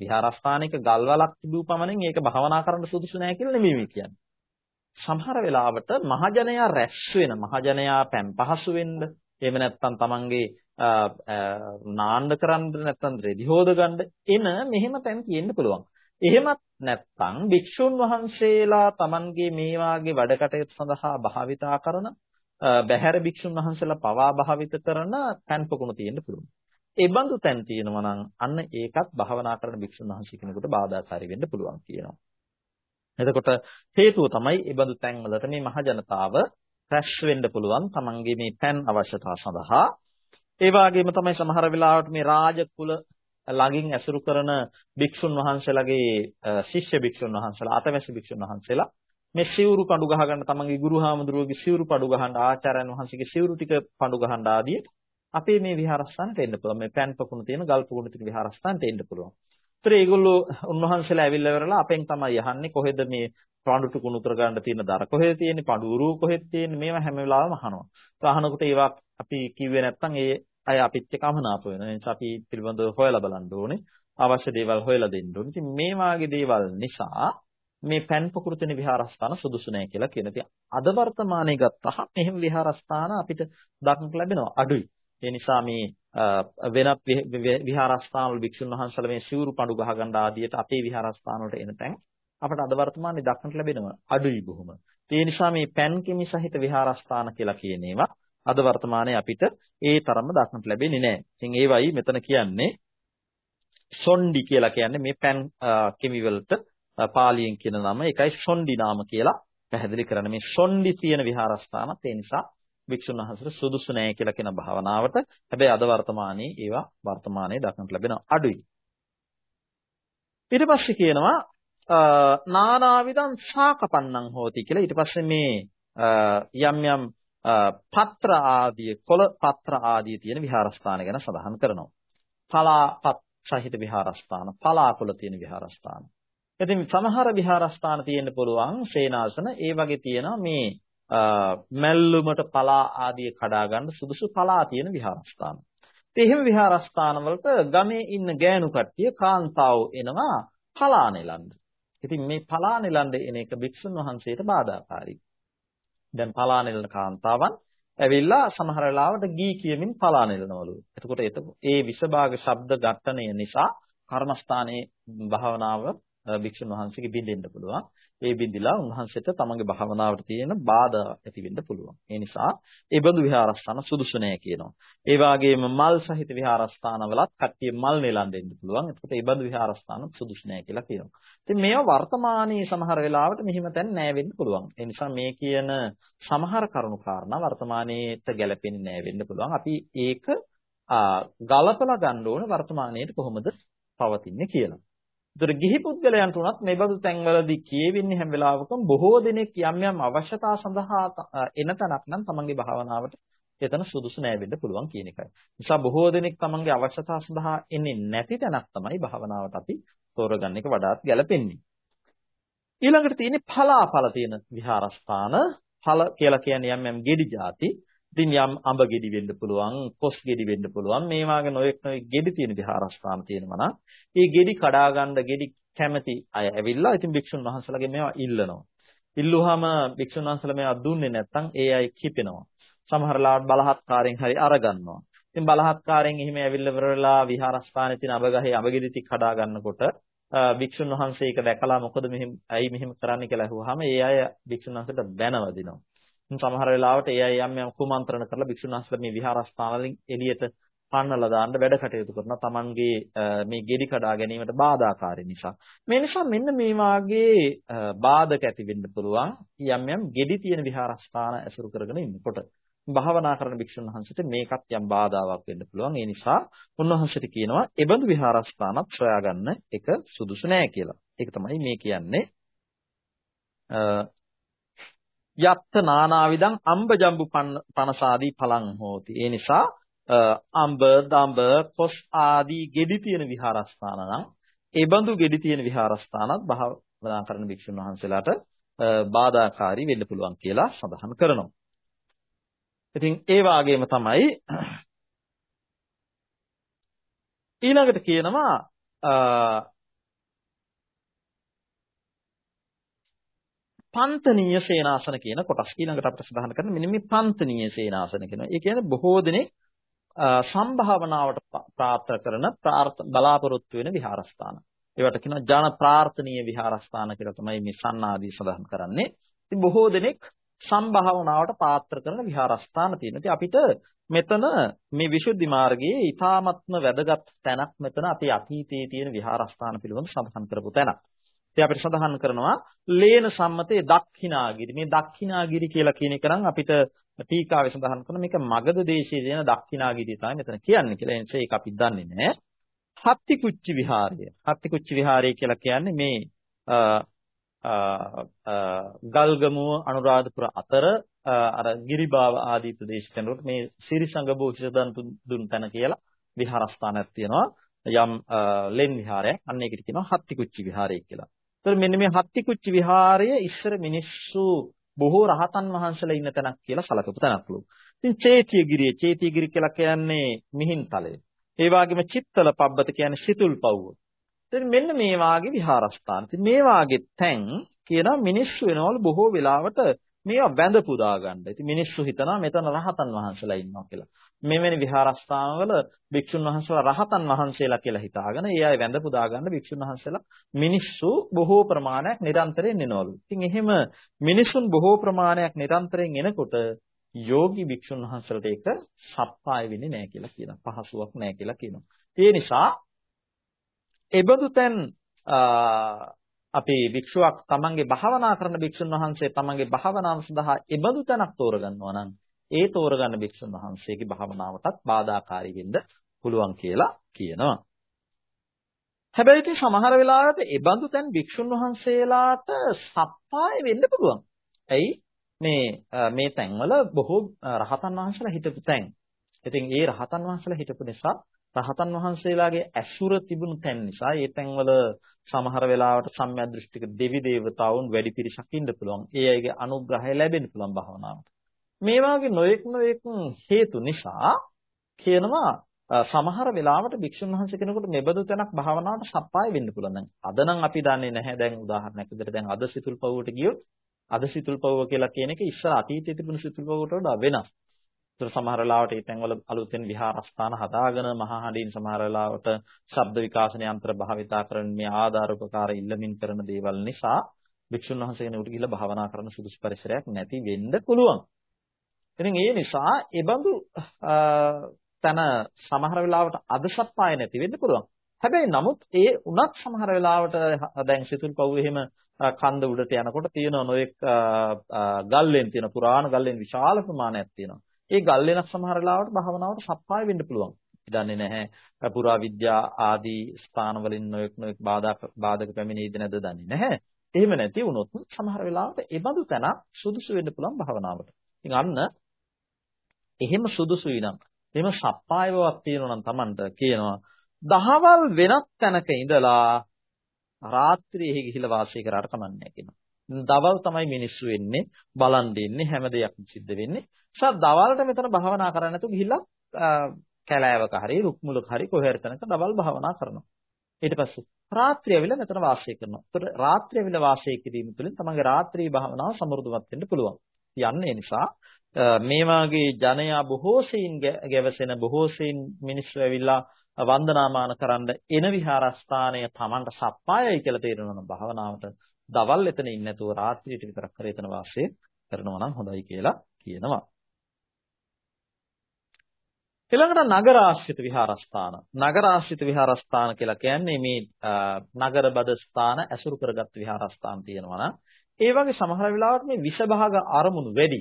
විහාරස්ථානික ගල් වලක් තිබූ පමණින් ඒක භවනා කරන්න සුදුසු නැහැ කියලා නෙමෙයි කියන්නේ. සමහර වෙලාවට මහජනයා රැස් වෙන මහජනයා පැන් පහසු වෙන්න එහෙම නැත්නම් තමන්ගේ නාන්න කරන්න නැත්නම් රෙදි හොද ගන්න එන මෙහෙම තැන් කියන්න පුළුවන්. එහෙමත් නැත්නම් භික්ෂුන් වහන්සේලා තමන්ගේ මේ වාගේ වැඩ කටයුතු සඳහා භාවිතා කරන බහැර භික්ෂුන් වහන්සේලා පවා භාවිත කරන තැන් පොකුණු තියෙන්න පුළුවන්. ඒ බඳු තැන් තියෙනවා නම් අන්න ඒකත් භාවනා කරන භික්ෂුන් වහන්සේ කෙනෙකුට බාධාකාරී වෙන්න පුළුවන් කියනවා. එතකොට හේතුව තමයි ඒ බඳු තැන්වලට මේ මහ ජනතාව රැස් වෙන්න පුළුවන් තමන්ගේ මේ පෑන් අවශ්‍යතාව සඳහා. ඒ වගේම තමයි සමහර වෙලාවට මේ රාජ කුල ළඟින් ඇසුරු කරන භික්ෂුන් වහන්සේලාගේ ශිෂ්‍ය භික්ෂුන් වහන්සේලා අතවැසි භික්ෂුන් වහන්සේලා මේ සිවුරු පඳු ගහ ගන්න තමන්ගේ ගුරු හාමුදුරුවෝගේ සිවුරු පඳු ගහන්න ආචාර්යයන් වහන්සේගේ සිවුරු ටික පඳු ගහන්න ආදී අපේ මේ විහාරස්ථානට එන්න පුළුවන් මේ පෑන් පකුණු තියෙන ගල් පකුණු තියෙන විහාරස්ථානට එන්න පුළුවන්. ඒතර ඒගොල්ලෝ උන්වහන්සේලා ඇවිල්ලා ඉවරලා අපෙන් තමයි අහන්නේ කොහෙද මේ පඳු ටුකුණු උතර ගන්න තියෙන දර කොහෙද තියෙන්නේ පඳු උරු කොහෙද තියෙන්නේ මේවා හැම වෙලාවෙම අහනවා. ඒ අහනකොට ඒවා අපි කිව්වේ නැත්නම් ඒ අය අපිත් එක්ක අමනාප වෙනවා. ඒ නිසා අපි පිළිබඳව හොයලා බලන්න ඕනේ. අවශ්‍ය දේවල් හොයලා දෙන්න ඕනේ. ඉතින් මේ වාගේ දේවල් නිසා මේ පෑන් පකුරු තියෙන විහාරස්ථාන සුදුසු නැහැ කියලා කියන ඉතින් අද වර්තමානයේ ගත්තහම මෙහෙම විහාරස්ථාන අපිට දක්නට ලැබෙනවා අඩුයි. ඒ නිසා මේ වෙනත් විහාරස්ථාන වල භික්ෂුන් වහන්සේලා මේ සිවුරු පඳු ගහ ගන්න ආදියට අපේ විහාරස්ථාන වලට එන තැන් අපට අද වර්තමානයේ දක්නට ලැබෙනවා අඩුයි බොහොම. ඒ නිසා මේ පෑන් කිමි සහිත විහාරස්ථාන කියලා කියන ඒවා අද වර්තමානයේ අපිට ඒ තරම්ම දක්නට ලැබෙන්නේ නැහැ. ඉතින් ඒවයි මෙතන කියන්නේ සොන්ඩි කියලා කියන්නේ මේ පෑන් කිමි වලට පාලියෙන් කියන නම ඒකයි සොන්ඩි නාම කියලා පැහැදිලි කරන්නේ. මේ සොන්ඩි තියෙන විහාරස්ථානත් ඒ නිසා භික්ෂුන් වහන්සේට සුදුසු නැහැ කියලා කියන භාවනාවට. හැබැයි අද වර්තමානයේ ඒවා වර්තමානයේ දක්නට ලැබෙන අඩුයි. ඊට පස්සේ කියනවා නානාවිදං ශාකපන්නං හෝති කියලා. ඊට පස්සේ මේ යම් යම් පත්‍ර ආදී කොළ පත්‍ර ආදී තියෙන විහාරස්ථාන ගැන සඳහන් කරනවා. පලාපත් සහිත විහාරස්ථාන, පලාකුල තියෙන විහාරස්ථාන. ඉතින් සමහර විහාරස්ථාන තියෙන්න පුළුවන් සේනාසන ඒ වගේ තියෙනවා මේ මැල්ලුමට පලා ආදී කඩා ගන්න සුදුසු පලා තියෙන විහාරස්ථාන. ඉතින් එහෙම විහාරස්ථාන වලට ගමේ ඉන්න ගෑනු කට්ටිය කාන්තාවෝ එනවා පලා නෙලන්න. ඉතින් මේ පලා නෙලන්න එන එක භික්ෂුන් වහන්සේට බාධාකාරී. දැන් පලා නෙලන කාන්තාවන් ඇවිල්ලා සමහර වෙලාවට ගී කියමින් පලා නෙලනවලු. එතකොට ඒ විසභාග ශබ්ද ඝට්ටණය නිසා කර්මස්ථානයේ භාවනාව භික්ෂුන් වහන්සේගේ බින්දෙන්න පුළුවන්. ඒ බින්දිලා උන්වහන්සේට තමන්ගේ භාවනාවට තියෙන බාධා ඇති වෙන්න පුළුවන්. ඒ නිසා ඒ බඳු විහාරස්ථාන සුදුසු නෑ කියනවා. ඒ වගේම මල් සහිත විහාරස්ථානවලත් කට්ටිය මල් නෙලන් දෙන්න පුළුවන්. එතකොට ඒ බඳු විහාරස්ථාන සුදුසු නෑ කියලා කියනවා. ඉතින් මේවා වර්තමානයේ සමහර වෙලාවට මෙහිම තැන් නෑ වෙන්න පුළුවන්. ඒ නිසා මේ කියන සමහර කරුණු කාරණා වර්තමානයේට ගැලපෙන්නේ නෑ වෙන්න පුළුවන්. අපි ඒක ගලපලා ගන්න ඕන වර්තමානයේට කොහොමද පවතින්නේ කියලා. ඒතර ගිහි පුද්ගලයන්ට උනත් මේ බඳු තැන්වලදී කියවෙන්නේ හැම වෙලාවකම බොහෝ දෙනෙක් යම් යම් අවශ්‍යතා සඳහා එන තැනක් නම් තමන්ගේ භාවනාවට එතන සුදුසු නෑ වෙන්න පුළුවන් කියන එකයි. නිසා බොහෝ දෙනෙක් තමන්ගේ අවශ්‍යතා සඳහා එන්නේ නැති තැනක් තමයි භාවනාවට අපි තෝරගන්න එක වඩාත් ගැළපෙන්නේ. ඊළඟට තියෙන්නේ ඵලාඵල තියෙන විහාරස්ථාන. ඵල කියලා කියන්නේ යම් යම් ගෙඩි ಜಾති. ඉතින් යම් අඹ ගෙඩි වෙන්න පුළුවන්, කොස් ගෙඩි වෙන්න පුළුවන්. මේ වාගේ නොයෙක් නොයෙක් ගෙඩි තියෙන විහාරස්ථාන තියෙනවා නම්, මේ ගෙඩි කඩා ගන්න ගෙඩි කැමැති අය ඇවිල්ලා ඉතින් භික්ෂුන් වහන්සේලාගේ මේවා ඉල්ලනවා. ඉල්ලුවාම භික්ෂුන් වහන්සේලා මේවා දුන්නේ නැත්නම් ඒ අය කිපෙනවා. සමහර ලාවට බලහත්කාරයෙන් හරි අරගන්නවා. ඉතින් බලහත්කාරයෙන් එහෙම ඇවිල්ලා ඉවරලා විහාරස්ථානයේ තියෙන අඹ ගහේ අඹ ගෙඩි ටික කඩා ගන්නකොට භික්ෂුන් වහන්සේ ඒක දැකලා මොකද මෙහෙම ඇයි මෙහෙම කරන්න කියලා අහුවාම ඒ අය භික්ෂුන් වහන්සේට බැනවදිනවා. සමහර වෙලාවට ඒ අය යම් යම් කුමන්ත්‍රණ කරලා භික්ෂුන් වහන්සේලා මේ විහාරස්ථාන වලින් එළියට පන්නලා දාන්න වැඩ කටයුතු කරනවා. තමන්ගේ මේ ගෙඩි කඩා ගැනීමට බාධාකාරී නිසා. මේ නිසා මෙන්න මේ වාගේ බාධක ඇති වෙන්න පුළුවන් යම් යම් ගෙඩි තියෙන විහාරස්ථාන ඇසුරු කරගෙන ඉන්නකොට. භාවනා කරන භික්ෂුන් වහන්සේට මේකත් යම් බාධාවක් වෙන්න පුළුවන්. ඒ නිසා උන්වහන්සේට කියනවා එබඳු විහාරස්ථානත් සොයාගන්න එක සුදුසු නෑ කියලා. ඒක තමයි මේ කියන්නේ. යත්ත නානාවිදං අම්බ ජම්බු පනසාදී පලං හෝති. ඒ නිසා අම්බ, දඹ, කොස් ආදී ගෙඩි තියෙන විහාරස්ථාන නම් ඒ බඳු ගෙඩි තියෙන විහාරස්ථානත් භාවනා කරන භික්ෂුන් වහන්සේලාට බාධාකාරී වෙන්න පුළුවන් කියලා සඳහන් කරනවා. ඉතින් ඒ වාගේම තමයි ඊළඟට කියනවා පන්තනීය සේනාසන කියන කොටස් ඊළඟට අපිට සඳහන් කරන්න මෙන්න මේ පන්තනීය සේනාසන කියනවා. ඒ කියන්නේ බොහෝ දෙනෙක් සම්භාවනාවට ප්‍රාර්ථනා කරන බලාපොරොත්තු වෙන විහාරස්ථාන. ඒවට කියනවා ජන ප්‍රාර්ථනීය විහාරස්ථාන කියලා තමයි මේ සන්නාදී සඳහන් කරන්නේ. ඉතින් බොහෝ දෙනෙක් සම්භාවනාවට පාත්‍ර කරන විහාරස්ථාන තියෙනවා. ඉතින් අපිට මෙතන මේ විසුද්ධි මාර්ගයේ ඊ타ත්ම වැදගත් තැනක් මෙතන අපි අතීතයේ තියෙන විහාරස්ථාන පිළිබඳව සඳහන් කරපු තැනක්. ඉතින් අපිට සඳහන් කරනවා ලේන සම්මතයේ දක්ඛිනාගිරි. මේ දක්ඛිනාගිරි කියලා කියන එක නම් අපිට ටීකාවේ සඳහන් කරන මේක මගධ දේශයේ තියෙන දක්ඛිනාගිරිය තමයි මෙතන කියන්නේ කියලා. එනිසා ඒක අපි දන්නේ නැහැ. හත්ති කුච්චි විහාරය. හත්ති කුච්චි විහාරය කියලා කියන්නේ මේ ගල්ගමුව අනුරාධපුර අතර අර ගිරිබාව ආදී ප්‍රදේශ කෙනෙකුට මේ සිරිසංග බෝධිසත්වයන් දුන් තැන කියලා විහාරස්ථානයක් තියෙනවා. යම් ලෙන් විහාරයක්. අන්න ඒකට කියනවා හත්තිකුච්චි විහාරය කියලා. ඒතර මෙන්න මේ හත්තිකුච්චි විහාරය ඉස්සර මිනිස්සු බොහෝ රහතන් වහන්සේලා ඉන්න තැනක් කියලා සලකපු තැනක්ලු. ඉතින් චේතියගිරිය චේතියගිරි කියලා කියන්නේ මිහින්තලය. ඒ වගේම චිත්තල පබ්බත කියන්නේ සිතුල් පව්ව. ඉතින් මෙන්න මේ වාගේ විහාරස්ථාන. ඉතින් මේ වාගේ තැන් කියනවා මිනිස්සු වෙනවලු බොහෝ වෙලාවට මේවා වැඳ පුදා ගන්න. ඉතින් මිනිස්සු හිතනවා මෙතන රහතන් වහන්සේලා ඉන්නවා කියලා. මෙවැනි විහාරස්ථානවල භික්ෂුන් වහන්සේලා රහතන් වහන්සේලා කියලා හිතාගෙන ඒ අය වැඳ පුදා ගන්න භික්ෂුන් වහන්සේලා මිනිස්සු බොහෝ ප්‍රමාණයක් නිරන්තරයෙන් එනවලු. ඉතින් එහෙම මිනිසුන් බොහෝ ප්‍රමාණයක් නිරන්තරයෙන් එනකොට යෝගී භික්ෂුන් වහන්සේලාට ඒක සප්පාය වෙන්නේ නැහැ කියලා කියනවා. පහසුවක් නැහැ කියලා කියනවා. ඒ නිසා එබඳු තැන් අපේ භික්ෂුවක් තමන්ගේ භාවනා කරන භික්ෂුන් වහන්සේ තමන්ගේ භාවනාව සඳහා එබඳු තැනක් තෝරගන්නවා නම් ඒ තෝරගන්න භික්ෂුන් වහන්සේගේ භාවනාවටත් බාධාකාරී වෙන්න පුළුවන් කියලා කියනවා. හැබැයි ඉතින් සමහර වෙලාවට එබඳු තැන් භික්ෂුන් වහන්සේලාට සප්පාය වෙන්න පුළුවන්. ඇයි මේ මේ තැන්වල බොහෝ රහතන් වහන්සේලා හිටපු තැන්. ඉතින් ඒ රහතන් වහන්සේලා හිටපු නිසා රහතන් වහන්සේලාගේ ඇසුර තිබුණු තැන් නිසා ඒ තැන්වල සමහර වෙලාවට සම්‍යක් දෘෂ්ටික දෙවි දේවතාවුන් වැඩි පිරිසක් ඉන්න පුළුවන්. ඒ අයගේ අනුග්‍රහය ලැබෙන්න පුළුවන් භාවනාවට. මේ වාගේ නොයෙක් නොයෙක් හේතු නිසා කියනවා සමහර වෙලාවට භික්ෂුන් වහන්සේ කෙනෙකුට මෙබඳු තැනක් භාවනාවට සප්පාය වෙන්න පුළුවන්. දැන් අද නම් අපි දන්නේ නැහැ. දැන් උදාහරණයක් විදිහට දැන් අද සිතුල් පවුවට ගියොත් අද සිතුල් පවුව කියලා කියන එක ඉස්සර අතීතයේ තිබුණු සිතුල් පවුවට වඩා වෙනස්. ඒතර සමහර වෙලාවට ඒ තැන්වල අලුතෙන් විහාරස්ථාන හදාගෙන මහා හඬින් සමහර වෙලාවට ශබ්ද විකාශන යන්ත්‍ර භාවිතා කරන මේ ආධාර උපකාර ඉල්ලමින් කරන දේවල් නිසා භික්ෂුන් වහන්සේ කෙනෙකුට ගිහිල්ලා භාවනා කරන සුදුසු පරිසරයක් නැති වෙන්න පුළුවන්. ඉතින් ඒ නිසා ඒ බඳු තන සමහර වෙලාවට අදසප්පාය නැති වෙන්න පුළුවන්. හැබැයි නමුත් ඒ උනත් සමහර වෙලාවට දැන් සිතුල් පව් එහෙම කන්ද උඩට යනකොට තියෙන නොඑක් ගල්ලෙන් තියෙන පුරාණ ගල්ලෙන් විශාල ප්‍රමාණයක් තියෙනවා. ඒ ගල් වෙනස් සමහර වෙලාවට භාවනාවට සප්පාය වෙන්න පුළුවන්. දන්නේ නැහැ පුරා විද්‍යා ආදී ස්ථාන වලින් නොයෙක් නොයෙක් බාධා බාධක පැමිණෙයිද නැද්ද දන්නේ නැහැ. එහෙම නැති වුණොත් සමහර වෙලාවට ඒ බඳු තැන සුදුසු වෙන්න පුළුවන් භාවනාවට. ඉතින් අන්න එහෙම සුදුසුයි නම් එහෙම සප්පාය බවක් තියෙනවා නම් Tamanට කියනවා දහවල් වෙනත් තැනක ඉඳලා රාත්‍රියේ ගිහිලා වාසය කරාට කමන්නේ කියනවා. දවල් තමයි මිනිස්සු වෙන්නේ බලන් දෙන්නේ හැම දෙයක්ම සිද්ධ වෙන්නේ. ඒසත් දවල්ට මෙතන භාවනා කරන්න නැතුව ගිහිල්ලා කැලෑවක හරි රුක් මුලක හරි කොහේ හරි තැනක දවල් භාවනා කරනවා. ඊට පස්සේ රාත්‍රිය වෙල මෙතන වාසය කරනවා. ඒතර රාත්‍රිය වෙල වාසය කිරීම තුළින් තමන්ගේ රාත්‍රී භාවනාව සමෘද්ධවත් වෙන්න පුළුවන්. යන්නේ නිසා මේ වාගේ ජනයා බොහෝ සෙයින් ගැවසෙන බොහෝ සෙයින් මිනිස්සු ඇවිල්ලා වන්දනාමාන කරන්න එන විහාරස්ථානය තමන්ට සප්පායයි කියලා තේරෙනවා නම් භාවනාවට දවල් එතන ඉන්නේ නැතුව රාත්‍රියට විතරක් හරි එතන වාසය කරනවා නම් හොඳයි කියලා කියනවා. ඊළඟට නගරාශ්‍රිත විහාරස්ථාන. නගරාශ්‍රිත විහාරස්ථාන කියලා කියන්නේ මේ නගර බද ස්ථාන ඇසුරු කරගත් විහාරස්ථාන තියෙනවා නම් ඒ වගේ සමහර වෙලාවට මේ විෂභාග අරමුණු වැඩි.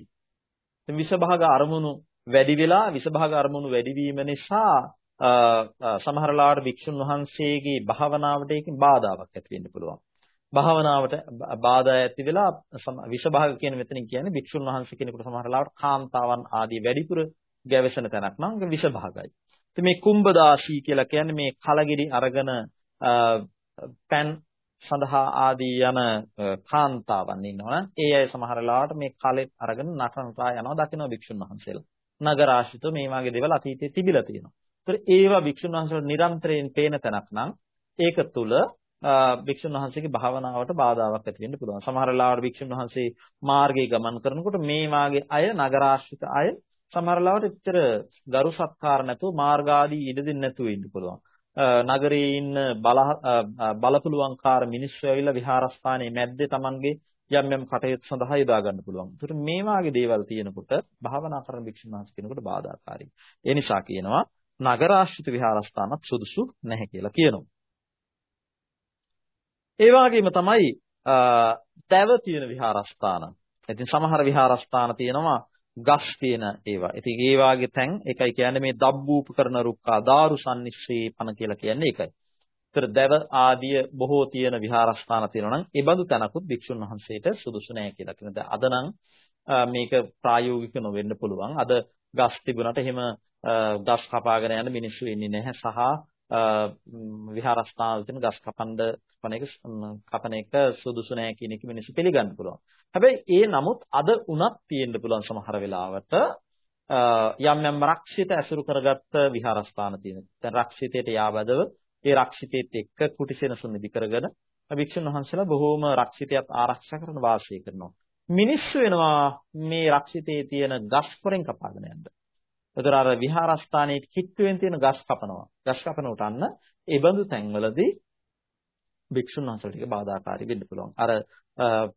විෂභාග අරමුණු වැඩි වෙලා විෂභාග අරමුණු වැඩි වීම නිසා සමහර වෙලාවට භික්ෂුන් වහන්සේගේ භාවනාවට ඒකෙන් බාධාවක් ඇති වෙන්න පුළුවන්. භාවනාවට බාධා ඇති වෙලා විෂභාග කියන මෙතනින් කියන්නේ භික්ෂුන් වහන්සේ කෙනෙකුට සමහර වෙලාවට කාන්තාවන් ආදී වැඩිපුර ගැවසෙන තැනක් නම් විෂභාගයි. ඉතින් මේ කුම්භදාශී කියලා කියන්නේ මේ කලගිරි අරගෙන පෑන් සඳහා ආදී යන කාන්තාවන් ඉන්නවනම් ඒ අය සමහර වෙලාවට මේ කලෙත් අරගෙන නටනටා යනවා දකින්න භික්ෂුන් වහන්සේලා. නගරාශිත මේ වගේ දේවල් අතීතයේ තිබිලා තියෙනවා. ඒතර ඒවා භික්ෂුන් වහන්සේලා නිරන්තරයෙන් පේන තැනක් නම් ඒක තුල භික්ෂුන් වහන්සේගේ භාවනාවට බාධාවක් ඇති වෙන්න පුළුවන්. සමහර වෙලාවට භික්ෂුන් වහන්සේ මාර්ගයේ ගමන් කරනකොට මේ වාගේ අය නගරාශ්‍රිත අය සමහර වෙලාවට එච්චර ගරු සත්කාර නැතුව මාර්ගාදී ඉඩ දෙන්නේ නැතුව ඉන්න පුළුවන්. නගරයේ ඉන්න බල බලපුලුවන්කාර මිනිස්සු ඇවිල්ලා විහාරස්ථානයේ මැද්දේ Tamanගේ යම් යම් කටයුතු සඳහා යොදා ගන්න පුළුවන්. ඒකට මේ වාගේ දේවල් තියෙනකොට භාවනා කරන භික්ෂුන් වහන්සේ කෙනෙකුට බාධාකාරී. ඒ නිසා කියනවා නගරාශ්‍රිත විහාරස්ථානත් සුදුසු නැහැ කියලා කියනවා. ඒ වගේම තමයි දැව තියෙන විහාරස්ථාන. ඉතින් සමහර විහාරස්ථාන තියෙනවා ගස් තියෙන ඒවා. ඉතින් ඒ වාගේ තැන් එකයි කියන්නේ මේ දබ්බූපකරණ රුක්කා දාරු සම්නිශ්චේපන කියලා කියන්නේ ඒකයි. ඒතර දැව ආදිය බොහෝ තියෙන විහාරස්ථාන තියෙනවා නම් ඒ බඳු තැනකුත් භික්ෂුන් වහන්සේට සුදුසු නෑ කියලා කියන. දැන් අද නම් මේක ප්‍රායෝගික නොවෙන්න පුළුවන්. අද ගස් තිබුණාට එහෙම ගස් කපාගෙන යන මිනිස්සු ඉන්නේ නැහැ සහ විහාරස්ථාන වලින් ගස් කපන්න කපන එක කපන එක සුදුසු නෑ කියන එක මිනිස්සු පිළිගන්න පුළුවන්. හැබැයි ඒ නමුත් අද උනත් තියෙන්න පුළුවන් සමහර වෙලාවට යම් යම් රක්ෂිත ඇසුරු කරගත්ත විහාරස්ථාන තියෙන. දැන් රක්ෂිතයට යාබදව ඒ රක්ෂිතේත් එක්ක කුටිසෙනසුන් ඉදි කරගෙන භික්ෂුන් වහන්සේලා බොහෝම රක්ෂිතයත් ආරක්ෂා කරන වාසය කරනවා. මිනිස්සු වෙනවා මේ රක්ෂිතේ තියෙන ගස් වලින් කපාගෙන යන්න. ඒතර අර විහාරස්ථානයේ කිට්ටුවෙන් තියෙන ගස් කපනවා. ගස් කපනකොට අන්න ඒ බඳු තැන්වලදී භික්ෂුන් වහන්සේලා ටික බාධාකාරී වෙන්න පුළුවන්. අර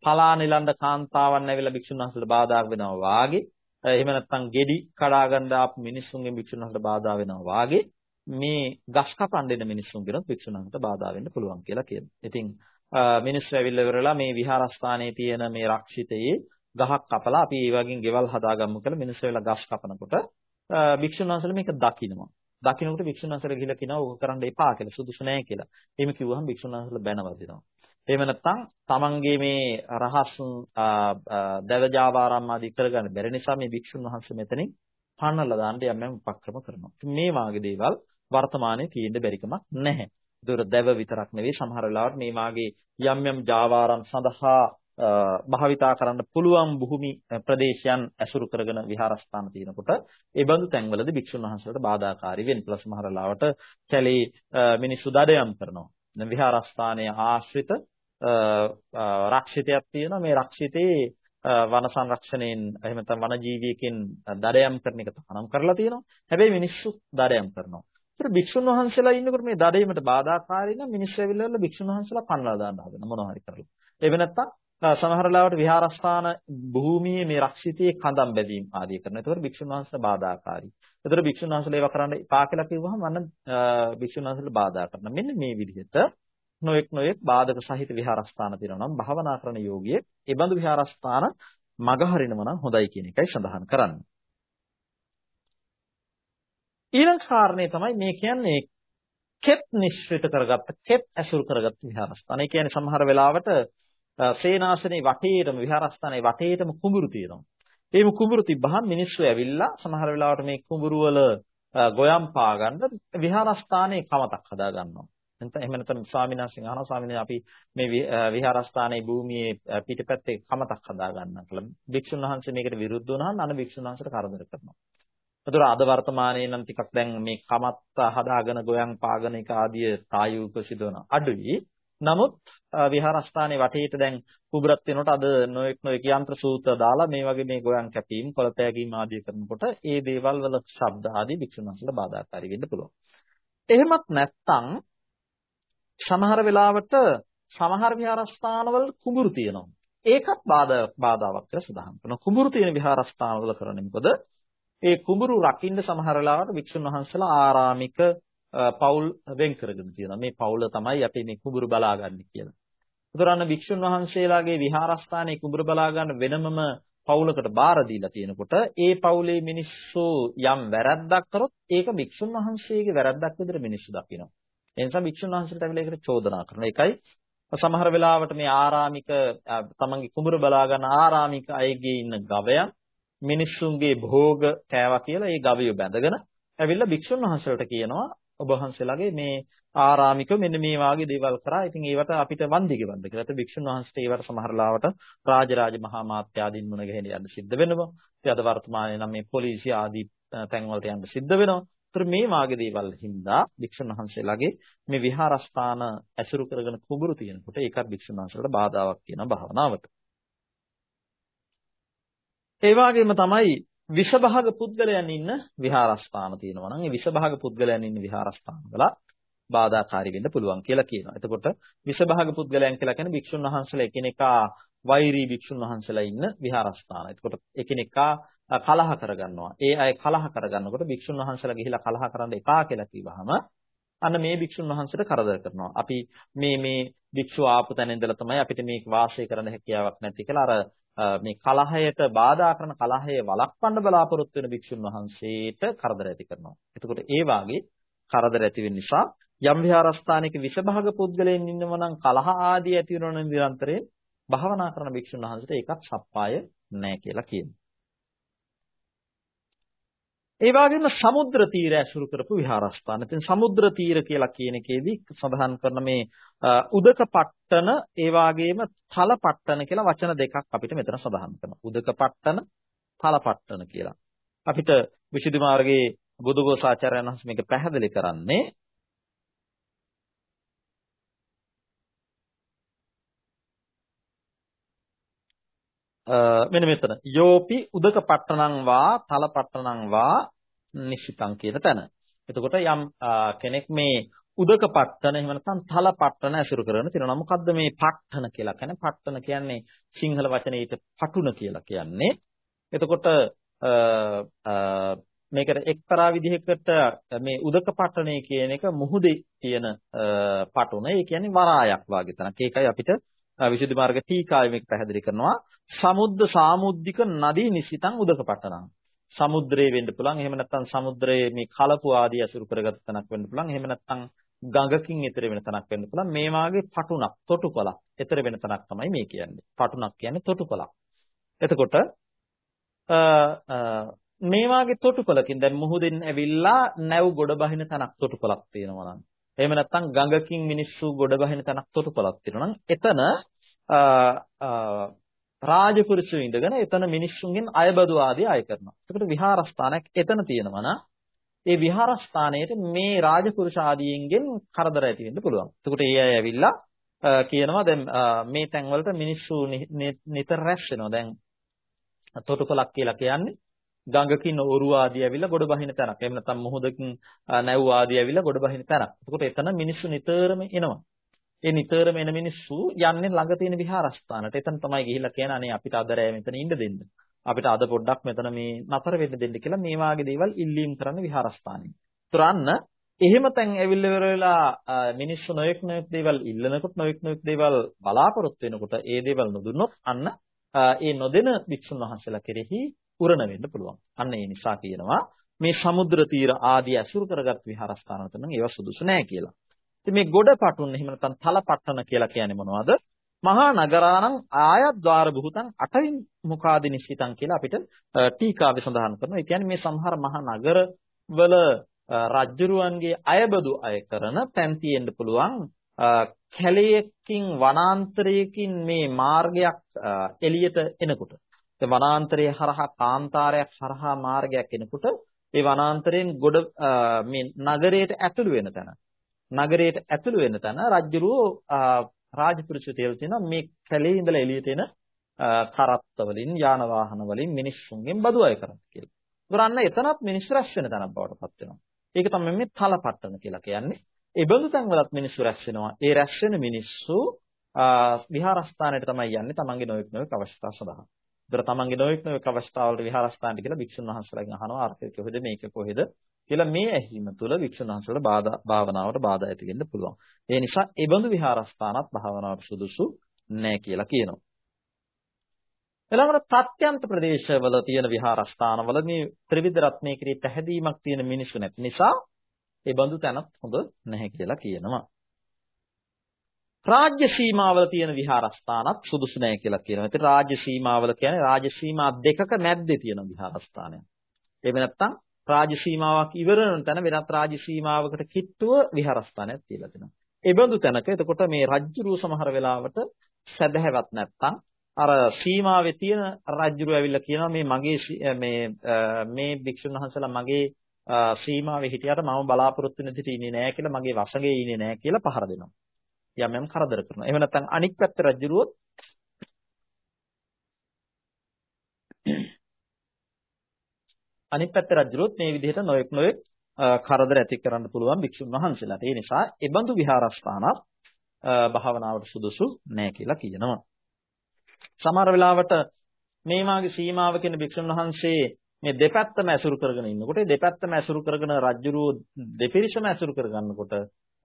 පලා නිලන්ද කාන්තාවන් ඇවිල්ලා භික්ෂුන් වහන්සේලාට බාධා වෙනවා වාගේ එහෙම නැත්නම් ගෙඩි කඩා ගන්න ආපු මිනිස්සුන්ගෙන් භික්ෂුන් වහන්සේලාට බාධා වෙනවා වාගේ මේ ගස් කපන් දෙන මිනිස්සුන්ගෙන් භික්ෂුන් වහන්සේලාට බාධා වෙන්න පුළුවන් කියලා කියනවා. ඉතින් මිනිස්සු ඇවිල්ලා ඉවරලා මේ විහාරස්ථානයේ තියෙන මේ රක්ෂිතයේ ගහක් කපලා අපි ඒ වගේ ගෙවල් හදාගමු කියලා මිනිස්සු වෙලා ගස් කපනකොට භික්ෂුන් වහන්සේලා මේක දකිනවා. දකින්නකොට භික්ෂුන් වහන්සේලා ගිහිල්ලා කියනවා ඕක කරන්න එපා කියලා සුදුසු නෑ කියලා. එහෙම කිව්වහම භික්ෂුන් වහන්සේලා බැනවදිනවා. එහෙම නැත්නම් තමන්ගේ මේ රහස් දවජාවාරම් ආදී කරගන්න බැරි නිසා මේ භික්ෂුන් වහන්සේ මෙතනින් පන්නලා දාන්න යම් යම් උපක්‍රම කරනවා. මේ වාගේ දේවල් වර්තමානයේ තියෙන්න බැරිකමක් නැහැ. ඒතර දැව විතරක් නෙවෙයි සමහර වෙලාවට මේ වාගේ යම් යම් ජාවාරම් සඳහා භාවිතා කරන්න පුළුවන් භූමි ප්‍රදේශයන් ඇසුරු කරගෙන විහාරස්ථාන තියෙනකොට ඒ බඳු තැන්වලදී භික්ෂුන් වහන්සේලාට බාධාකාරී වෙන ප්ලස් සමහර ලාවට කැලේ මිනිස්සු දඩයම් කරනවා. දැන් විහාරස්ථානයේ ආශ්‍රිත රක්ෂිතයක් තියෙනවා මේ රක්ෂිතේ වන සංරක්ෂණයෙන් එහෙම නැත්නම් වන ජීවියකින් දඩයම් කරන එක තහනම් කරලා තියෙනවා. හැබැයි මිනිස්සු දඩයම් කරනවා. ඒතර භික්ෂුන් වහන්සේලා ඉන්නකොට මේ දඩයමට බාධාකාරී නම් මිනිස්සු ඇවිල්ලා භික්ෂුන් වහන්සේලා පන්වලා දාන්න හදන මොනවා හරි කරලා. එහෙම නැත්නම් සමහර ලාවට විහාරස්ථාන භූමියේ මේ රක්ෂිතයේ කඳම් බැදීම් ආදී කරනවා. ඒතකොට භික්ෂුන් වහන්සේලා බාධාකාරී. ඒතර භික්ෂුන් වහන්සේලා ඒවා කරන්න එපා කියලා කිව්වහම අන්න භික්ෂුන් වහන්සේලා බාධා කරනවා. මෙන්න මේ විදිහට නොඑක් නොඑක් බාධක සහිත විහාරස්ථාන තියෙනවා නම් භාවනා කරන යෝගියෙක් ඒ බඳු විහාරස්ථාන මගහරිනවා නම් හොඳයි කියන එකයි සඳහන් කරන්නේ. ඊළඟ කාරණේ තමයි මේ කියන්නේ කෙත් නිශ්චිත කරගත්ත කෙත් ඇසුරු කරගත්ත විහාරස්ථාන. ඒ කියන්නේ සමහර වෙලාවට සේනාසනේ වටේටම විහාරස්ථානයේ වටේටම කුඹුරු තියෙනවා. ඒ කුඹුරු තිබ්බහම මිනිස්සු ඇවිල්ලා සමහර වෙලාවට මේ කුඹුරු වල ගොයම් පාගන්න විහාරස්ථානයේ කමතක් හදා ගන්නවා. නැත්නම් එහෙම නැත්නම් ස්වාමීන් වහන්සේ අහනවා ස්වාමීන් අපි මේ විහාරස්ථානයේ භූමියේ පිටපැත්තේ කමතක් හදා ගන්නවා කියලා. භික්ෂුන් වහන්සේ මේකට විරුද්ධ වුණාම අන භික්ෂුන් වහන්සේට කරදර කරනවා. ඒතර අද වර්තමානයේ නම් ටිකක් දැන් මේ කමත්ත හදාගෙන ගොයම් පාගන එක ආදී ප්‍රායෝගික සිදුවන අඩුයි. නමුත් විහාරස්ථානයේ වටේට දැන් කුඹරක් වෙනකොට අද නොඑක් නොඑක් යන්ත්‍ර සූත්‍ර දාලා මේ වගේ මේ ගෝයන් කැපීම් කොළපෑගීම් ආදී කරනකොට ඒ දේවල් වල ශබ්ද ආදී භික්ෂුන් වහන්සේලා බාධාකාරී වෙන්න පුළුවන්. එහෙමත් නැත්නම් සමහර වෙලාවට සමහර විහාරස්ථානවල කුඹුරු තියෙනවා. ඒකත් බාධා බාධාවක් කියලා සඳහන් කරනවා. කුඹුරු තියෙන විහාරස්ථානවල කරන්නේ මොකද? ඒ කුඹුරු රකින්න සමහර වෙලාවට භික්ෂුන් වහන්සේලා ආරාමික පවුල් වෙන් කරගෙන තියෙනවා. මේ පවුල තමයි අපි මේ කුඹුරු බලාගන්නේ කියලා. උතරන්න භික්ෂුන් වහන්සේලාගේ විහාරස්ථානයේ කුඹුරු බලා ගන්න වෙනමම පවුලකට බාර දීලා තියෙනකොට ඒ පවුලේ මිනිස්සු යම් වැරද්දක් කරොත් ඒක භික්ෂුන් වහන්සේගේ වැරද්දක් විදිහට මිනිස්සු දකිනවා. ඒ නිසා භික්ෂුන් වහන්සේට ඇවිල්ලා ඒකට චෝදනා කරනවා. ඒකයි සමහර වෙලාවට මේ ආරාමික තමන්ගේ කුඹුර බලා ගන්න ආරාමික අයගේ ඉන්න ගවයන් මිනිස්සුන්ගේ භෝග කෑවා කියලා ඒ ගවය බැඳගෙන ඇවිල්ලා භික්ෂුන් වහන්සේලාට කියනවා ඔබ වහන්සේලාගේ මේ ආරාමික මෙන්න මේ වාගේ දේවල් කරා. ඉතින් ඒවට අපිට වන්දි ගෙවන්න කියලා. ඒත් භික්ෂුන් වහන්සේට ඒවට සමහර ලාවට රාජරාජ මහා මාත්‍ය ආදීන් මුණ ගැහෙන යන්න සිද්ධ වෙනවා. ඉතින් අද වර්තමානයේ නම් මේ පොලිසිය ආදී තැන්වලට යන්න සිද්ධ වෙනවා. ඒතර මේ වාගේ දේවල් හින්දා භික්ෂුන් වහන්සේලාගේ මේ විහාරස්ථාන ඇසුරු කරගෙන කුඹුරු තියෙනකොට ඒකත් භික්ෂුන් වහන්සේලාට බාධාවක් කියන භාවනාවට. ඒ වගේම තමයි විෂභාග පුද්ගලයන් ඉන්න විහාරස්ථාන තියෙනවා නම් ඒ විෂභාග පුද්ගලයන් ඉන්න විහාරස්ථාන වල බාධාකාරී වෙන්න පුළුවන් කියලා කියනවා. එතකොට විෂභාග පුද්ගලයන් කියලා කියන්නේ භික්ෂුන් වහන්සේලා එකිනෙකා වෛරී භික්ෂුන් වහන්සේලා ඉන්න විහාරස්ථාන. එතකොට එකිනෙකා කලහ කරගන්නවා. ඒ අය කලහ කරගන්නකොට භික්ෂුන් වහන්සේලා ගිහිලා කලහ කරන්න එපා කියලා කිව්වහම අන්න මේ භික්ෂුන් වහන්සේට කරදර කරනවා. අපි මේ මේ භික්ෂුව ආපු තැන ඉඳලා තමයි අපිට මේක වාසය කරන්න හැකියාවක් නැති කියලා අර මේ කලහයට බාධා කරන කලහය වළක්වන්න බලාපොරොත්තු වෙන භික්ෂුන් වහන්සේට කරදර ඇති කරනවා. එතකොට ඒ වාගේ කරදර ඇති වෙන නිසා යම් විහාරස්ථානයක විෂභාග පුද්ගලයන් ඉන්නව නම් කලහ ආදී ඇති වෙනවන නිරන්තරයෙන් භාවනා කරන භික්ෂුන් වහන්සේට ඒකත් සප්පාය නැහැ කියලා කියනවා. ඒ වගේම සමුද්‍ර තීරය ඇසුරු කරපු විහාරස්ථාන. ඉතින් සමුද්‍ර තීර කියලා කියන එකේදී සඳහන් කරන මේ උදක පට්ටන ඒ වගේම තල පට්ටන කියලා වචන දෙකක් අපිට මෙතන සඳහන් කරනවා. උදක පට්ටන තල පට්ටන කියලා. අපිට විසුද්ධි මාර්ගයේ බුදුගෝසාචාර්යයන් වහන්සේ මේක පැහැදිලි කරන්නේ මෙන්න මෙතන යෝපි උදක පට්ටනං වා තල පට්ටනං වා නිශ්චිතං කියන තැන. එතකොට යම් කෙනෙක් මේ උදක පට්ටන එහෙම නැත්නම් තල පට්ටන ඇසුරු කරන තියෙනවා. මොකද්ද මේ පට්ටන කියලා කියන්නේ? පට්ටන කියන්නේ සිංහල වචනයේට පටුන කියලා කියන්නේ. එතකොට මේකට එක්තරා විදිහකට මේ උදක පට්ටනේ කියන එක මුහුදේ තියෙන පටුන. ඒ කියන්නේ වරායක් වාගේ තනක්. ඒකයි අපිට විසුද්ධි මාර්ග ටීකාවේ මේක පැහැදිලි කරනවා. සමුද්ද සාමුද්දික නදී නිසිතං උදක පට්ටනං. සමුද්‍රයේ වෙන්න පුළුවන්. එහෙම නැත්නම් සමුද්‍රයේ මේ කලපු ආදී අසුරු කරගත් තැනක් වෙන්න පුළුවන්. එහෙම නැත්නම් ගඟකින් ඈතර වෙන තැනක් වෙන්න පුළුවන්. මේ වාගේ පටුණක්, තොටුපළක් ඈතර වෙන තැනක් තමයි මේ කියන්නේ. පටුණක් කියන්නේ තොටුපළක්. එතකොට මේ වාගේ තොටුපළකින් දැන් මුහුදෙන් ඇවිල්ලා නැව් ගොඩ බහින තැනක් තොටුපළක් තියෙනවා නම් එහෙම නැත්නම් ගඟකින් මිනිස්සු ගොඩ බහින තැනක් තොටුපළක් තියෙනවා නම් එතන රාජපුරුෂයෝ ඉඳගෙන එතන මිනිස්සුන්ගෙන් අයබදු ආදී අය කරනවා. එතකොට විහාරස්ථානයක් එතන තියෙනවා නම් ඒ විහාරස්ථානයේට මේ රාජපුරුෂ ආදීන්ගෙන් කරදර ඇති වෙන්න පුළුවන්. එතකොට ඒ අය ඇවිල්ලා කියනවා දැන් මේ තැන් වලට මිනිස්සු නිතර රැස් වෙනවා. දැන් තොටුපළක් කියලා කියන්නේ ගඟකින් ඔරු ආදී ඇවිල්ලා ගොඩ බහින තැනක්. එහෙම නැත්නම් මුහුදකින් නැව් ආදී ඇවිල්ලා ගොඩ බහින තැනක්. එතකොට එතන මිනිස්සු නිතරම එනවා. ඒ නිතරම එන මිනිස්සු යන්නේ ළඟ තියෙන විහාරස්ථානට. එතන තමයි ගිහිල්ලා කියන්නේ අනේ අපිට අද රෑ මෙතන ඉන්න දෙන්න. අපිට අද පොඩ්ඩක් මෙතන මේ නතර වෙන්න දෙන්න කියලා මේ වාගේ දේවල් ඉල්ලීම් කරන්න විහාරස්ථානෙ. ඒතරන්න එහෙම තැන් ඇවිල්ලා ඉවර වෙලා මිනිස්සු නොයෙක් නොයෙක් දේවල් ඉල්ලනකොට නොයෙක් නොයෙක් දේවල් බලාපොරොත්තු වෙනකොට ඒ දේවල් නොදුන්නොත් අන්න ඒ නොදෙන භික්ෂුන් වහන්සේලා කෙරෙහි උරණ වෙන්න පුළුවන්. අන්න ඒ නිසා කියනවා මේ සමුද්‍ර තීර ආදී ඇසුරු කරගත් විහාරස්ථාන වලට නම් ඒවා සුදුසු නෑ කියලා. ඉතින් මේ ගොඩපටුන් එහෙම නැත්නම් තලපට්ටන කියලා කියන්නේ මොනවද? මහා නගරාණං ආයද්්වාර බුහතං අටවින් මුඛාදි නිශ්චිතං කියලා අපිට ටීකාවේ සඳහන් කරනවා. ඒ කියන්නේ මේ සමහර මහා නගර වල රජ්ජුරුවන්ගේ අයබදු අය කරන තැන් තියෙන්න පුළුවන් කැලයකින් වනාන්තරයකින් මේ මාර්ගයක් එළියට එනකොට ඒ වනාන්තරයේ හරහා කාන්තාරයක් හරහා මාර්ගයක් එනකොට ඒ වනාන්තරයෙන් ගොඩ මේ නගරයට ඇතුළු වෙන තැන නගරයට ඇතුළු වෙන තැන රජ්ජුරුව රාජපුරුෂ තියලා තියෙනවා මේ කැලේ ඉඳලා එළියට එන කරත්ත වලින් යාන වාහන වලින් මිනිස්සුන්ගෙන් බදු අය කරන්න කියලා. ඒතරන්න එතනත් මිනිස්සු රැස් වෙන තැනක් බවට පත් වෙනවා. ඒක තමයි මේ තලපට්ටන කියලා කියන්නේ. ඒ බඳු තැන් වලත් මිනිස්සු රැස් වෙනවා. ඒ රැස් වෙන මිනිස්සු විහාරස්ථානයට තමයි යන්නේ තමන්ගේ නොයෙක් නොයෙක් අවශ්‍යතා සඳහා. ඒතර තමන්ගේ නොයෙක් නොයෙක් අවස්ථාවලට විහාරස්ථානට කියලා භික්ෂුන් වහන්සේලාගෙන් අහනවා අර්ථය කොහෙද මේක කොහෙද කියලා මේ ඇහිම තුළ වික්ෂුන් වහන්සේලාට බාධා භාවනාවට බාධා ඇති වෙන්න පුළුවන්. ඒ නිසා ඒ බඳු විහාරස්ථානත් භාවනාවට සුදුසු නැහැ කියලා කියනවා. ඊළඟට ප්‍රත්‍යන්ත ප්‍රදේශවල තියෙන විහාරස්ථානවල මේ ත්‍රිවිධ රත්නයේ කිරී පැහැදීමක් තියෙන මිනිසු නැති නිසා ඒ බඳු තැනත් හොඳ නැහැ කියලා කියනවා. රාජ්‍ය සීමාවල තියෙන විහාරස්ථානත් සුදුසු නැහැ කියලා කියනවා. ඉතින් රාජ්‍ය සීමාවල කියන්නේ රාජ්‍ය සීමා දෙකක මැද්දේ තියෙන විහාරස්ථානයක්. එහෙම නැත්නම් රාජ්‍ය සීමාවක් ඉවර වෙන තැන වෙනත් රාජ්‍ය සීමාවකට කිට්ටුව විහාරස්ථානයක් තියලා තියෙනවා. ඒ බඳු තැනක එතකොට මේ රජ්ජුරුව සමහර වෙලාවට සැදැහැවත් නැත්තම් අර සීමාවේ තියෙන රජ්ජුරුව ඇවිල්ලා කියනවා මේ මගේ මේ මේ භික්ෂුන් වහන්සේලා මගේ සීමාවේ හිටියට මම බලාපොරොත්තු වෙන විදිහට ඉන්නේ නැහැ කියලා මගේ වශගේ ඉන්නේ නැහැ කියලා පහර දෙනවා. යම් යම් කරදර කරනවා. එහෙම නැත්නම් අනික් පැත්ත රජ්ජුරුවොත් අනිත් පැත්තේ රජුරුත් මේ විදිහට නොයෙක් නොයෙක් කරදර ඇති කරන්න පුළුවන් භික්ෂුන් වහන්සේලාට. ඒ නිසා ඒ බඳු විහාරස්ථානක් භාවනාවට සුදුසු නෑ කියලා කියනවා. සමහර වෙලාවට මේ මාගේ සීමාව කියන භික්ෂුන් වහන්සේ මේ දෙපැත්තම ඇසුරු කරගෙන ඉන්නකොට දෙපැත්තම ඇසුරු කරගෙන රජුරෝ දෙපිරිසම ඇසුරු කරගන්නකොට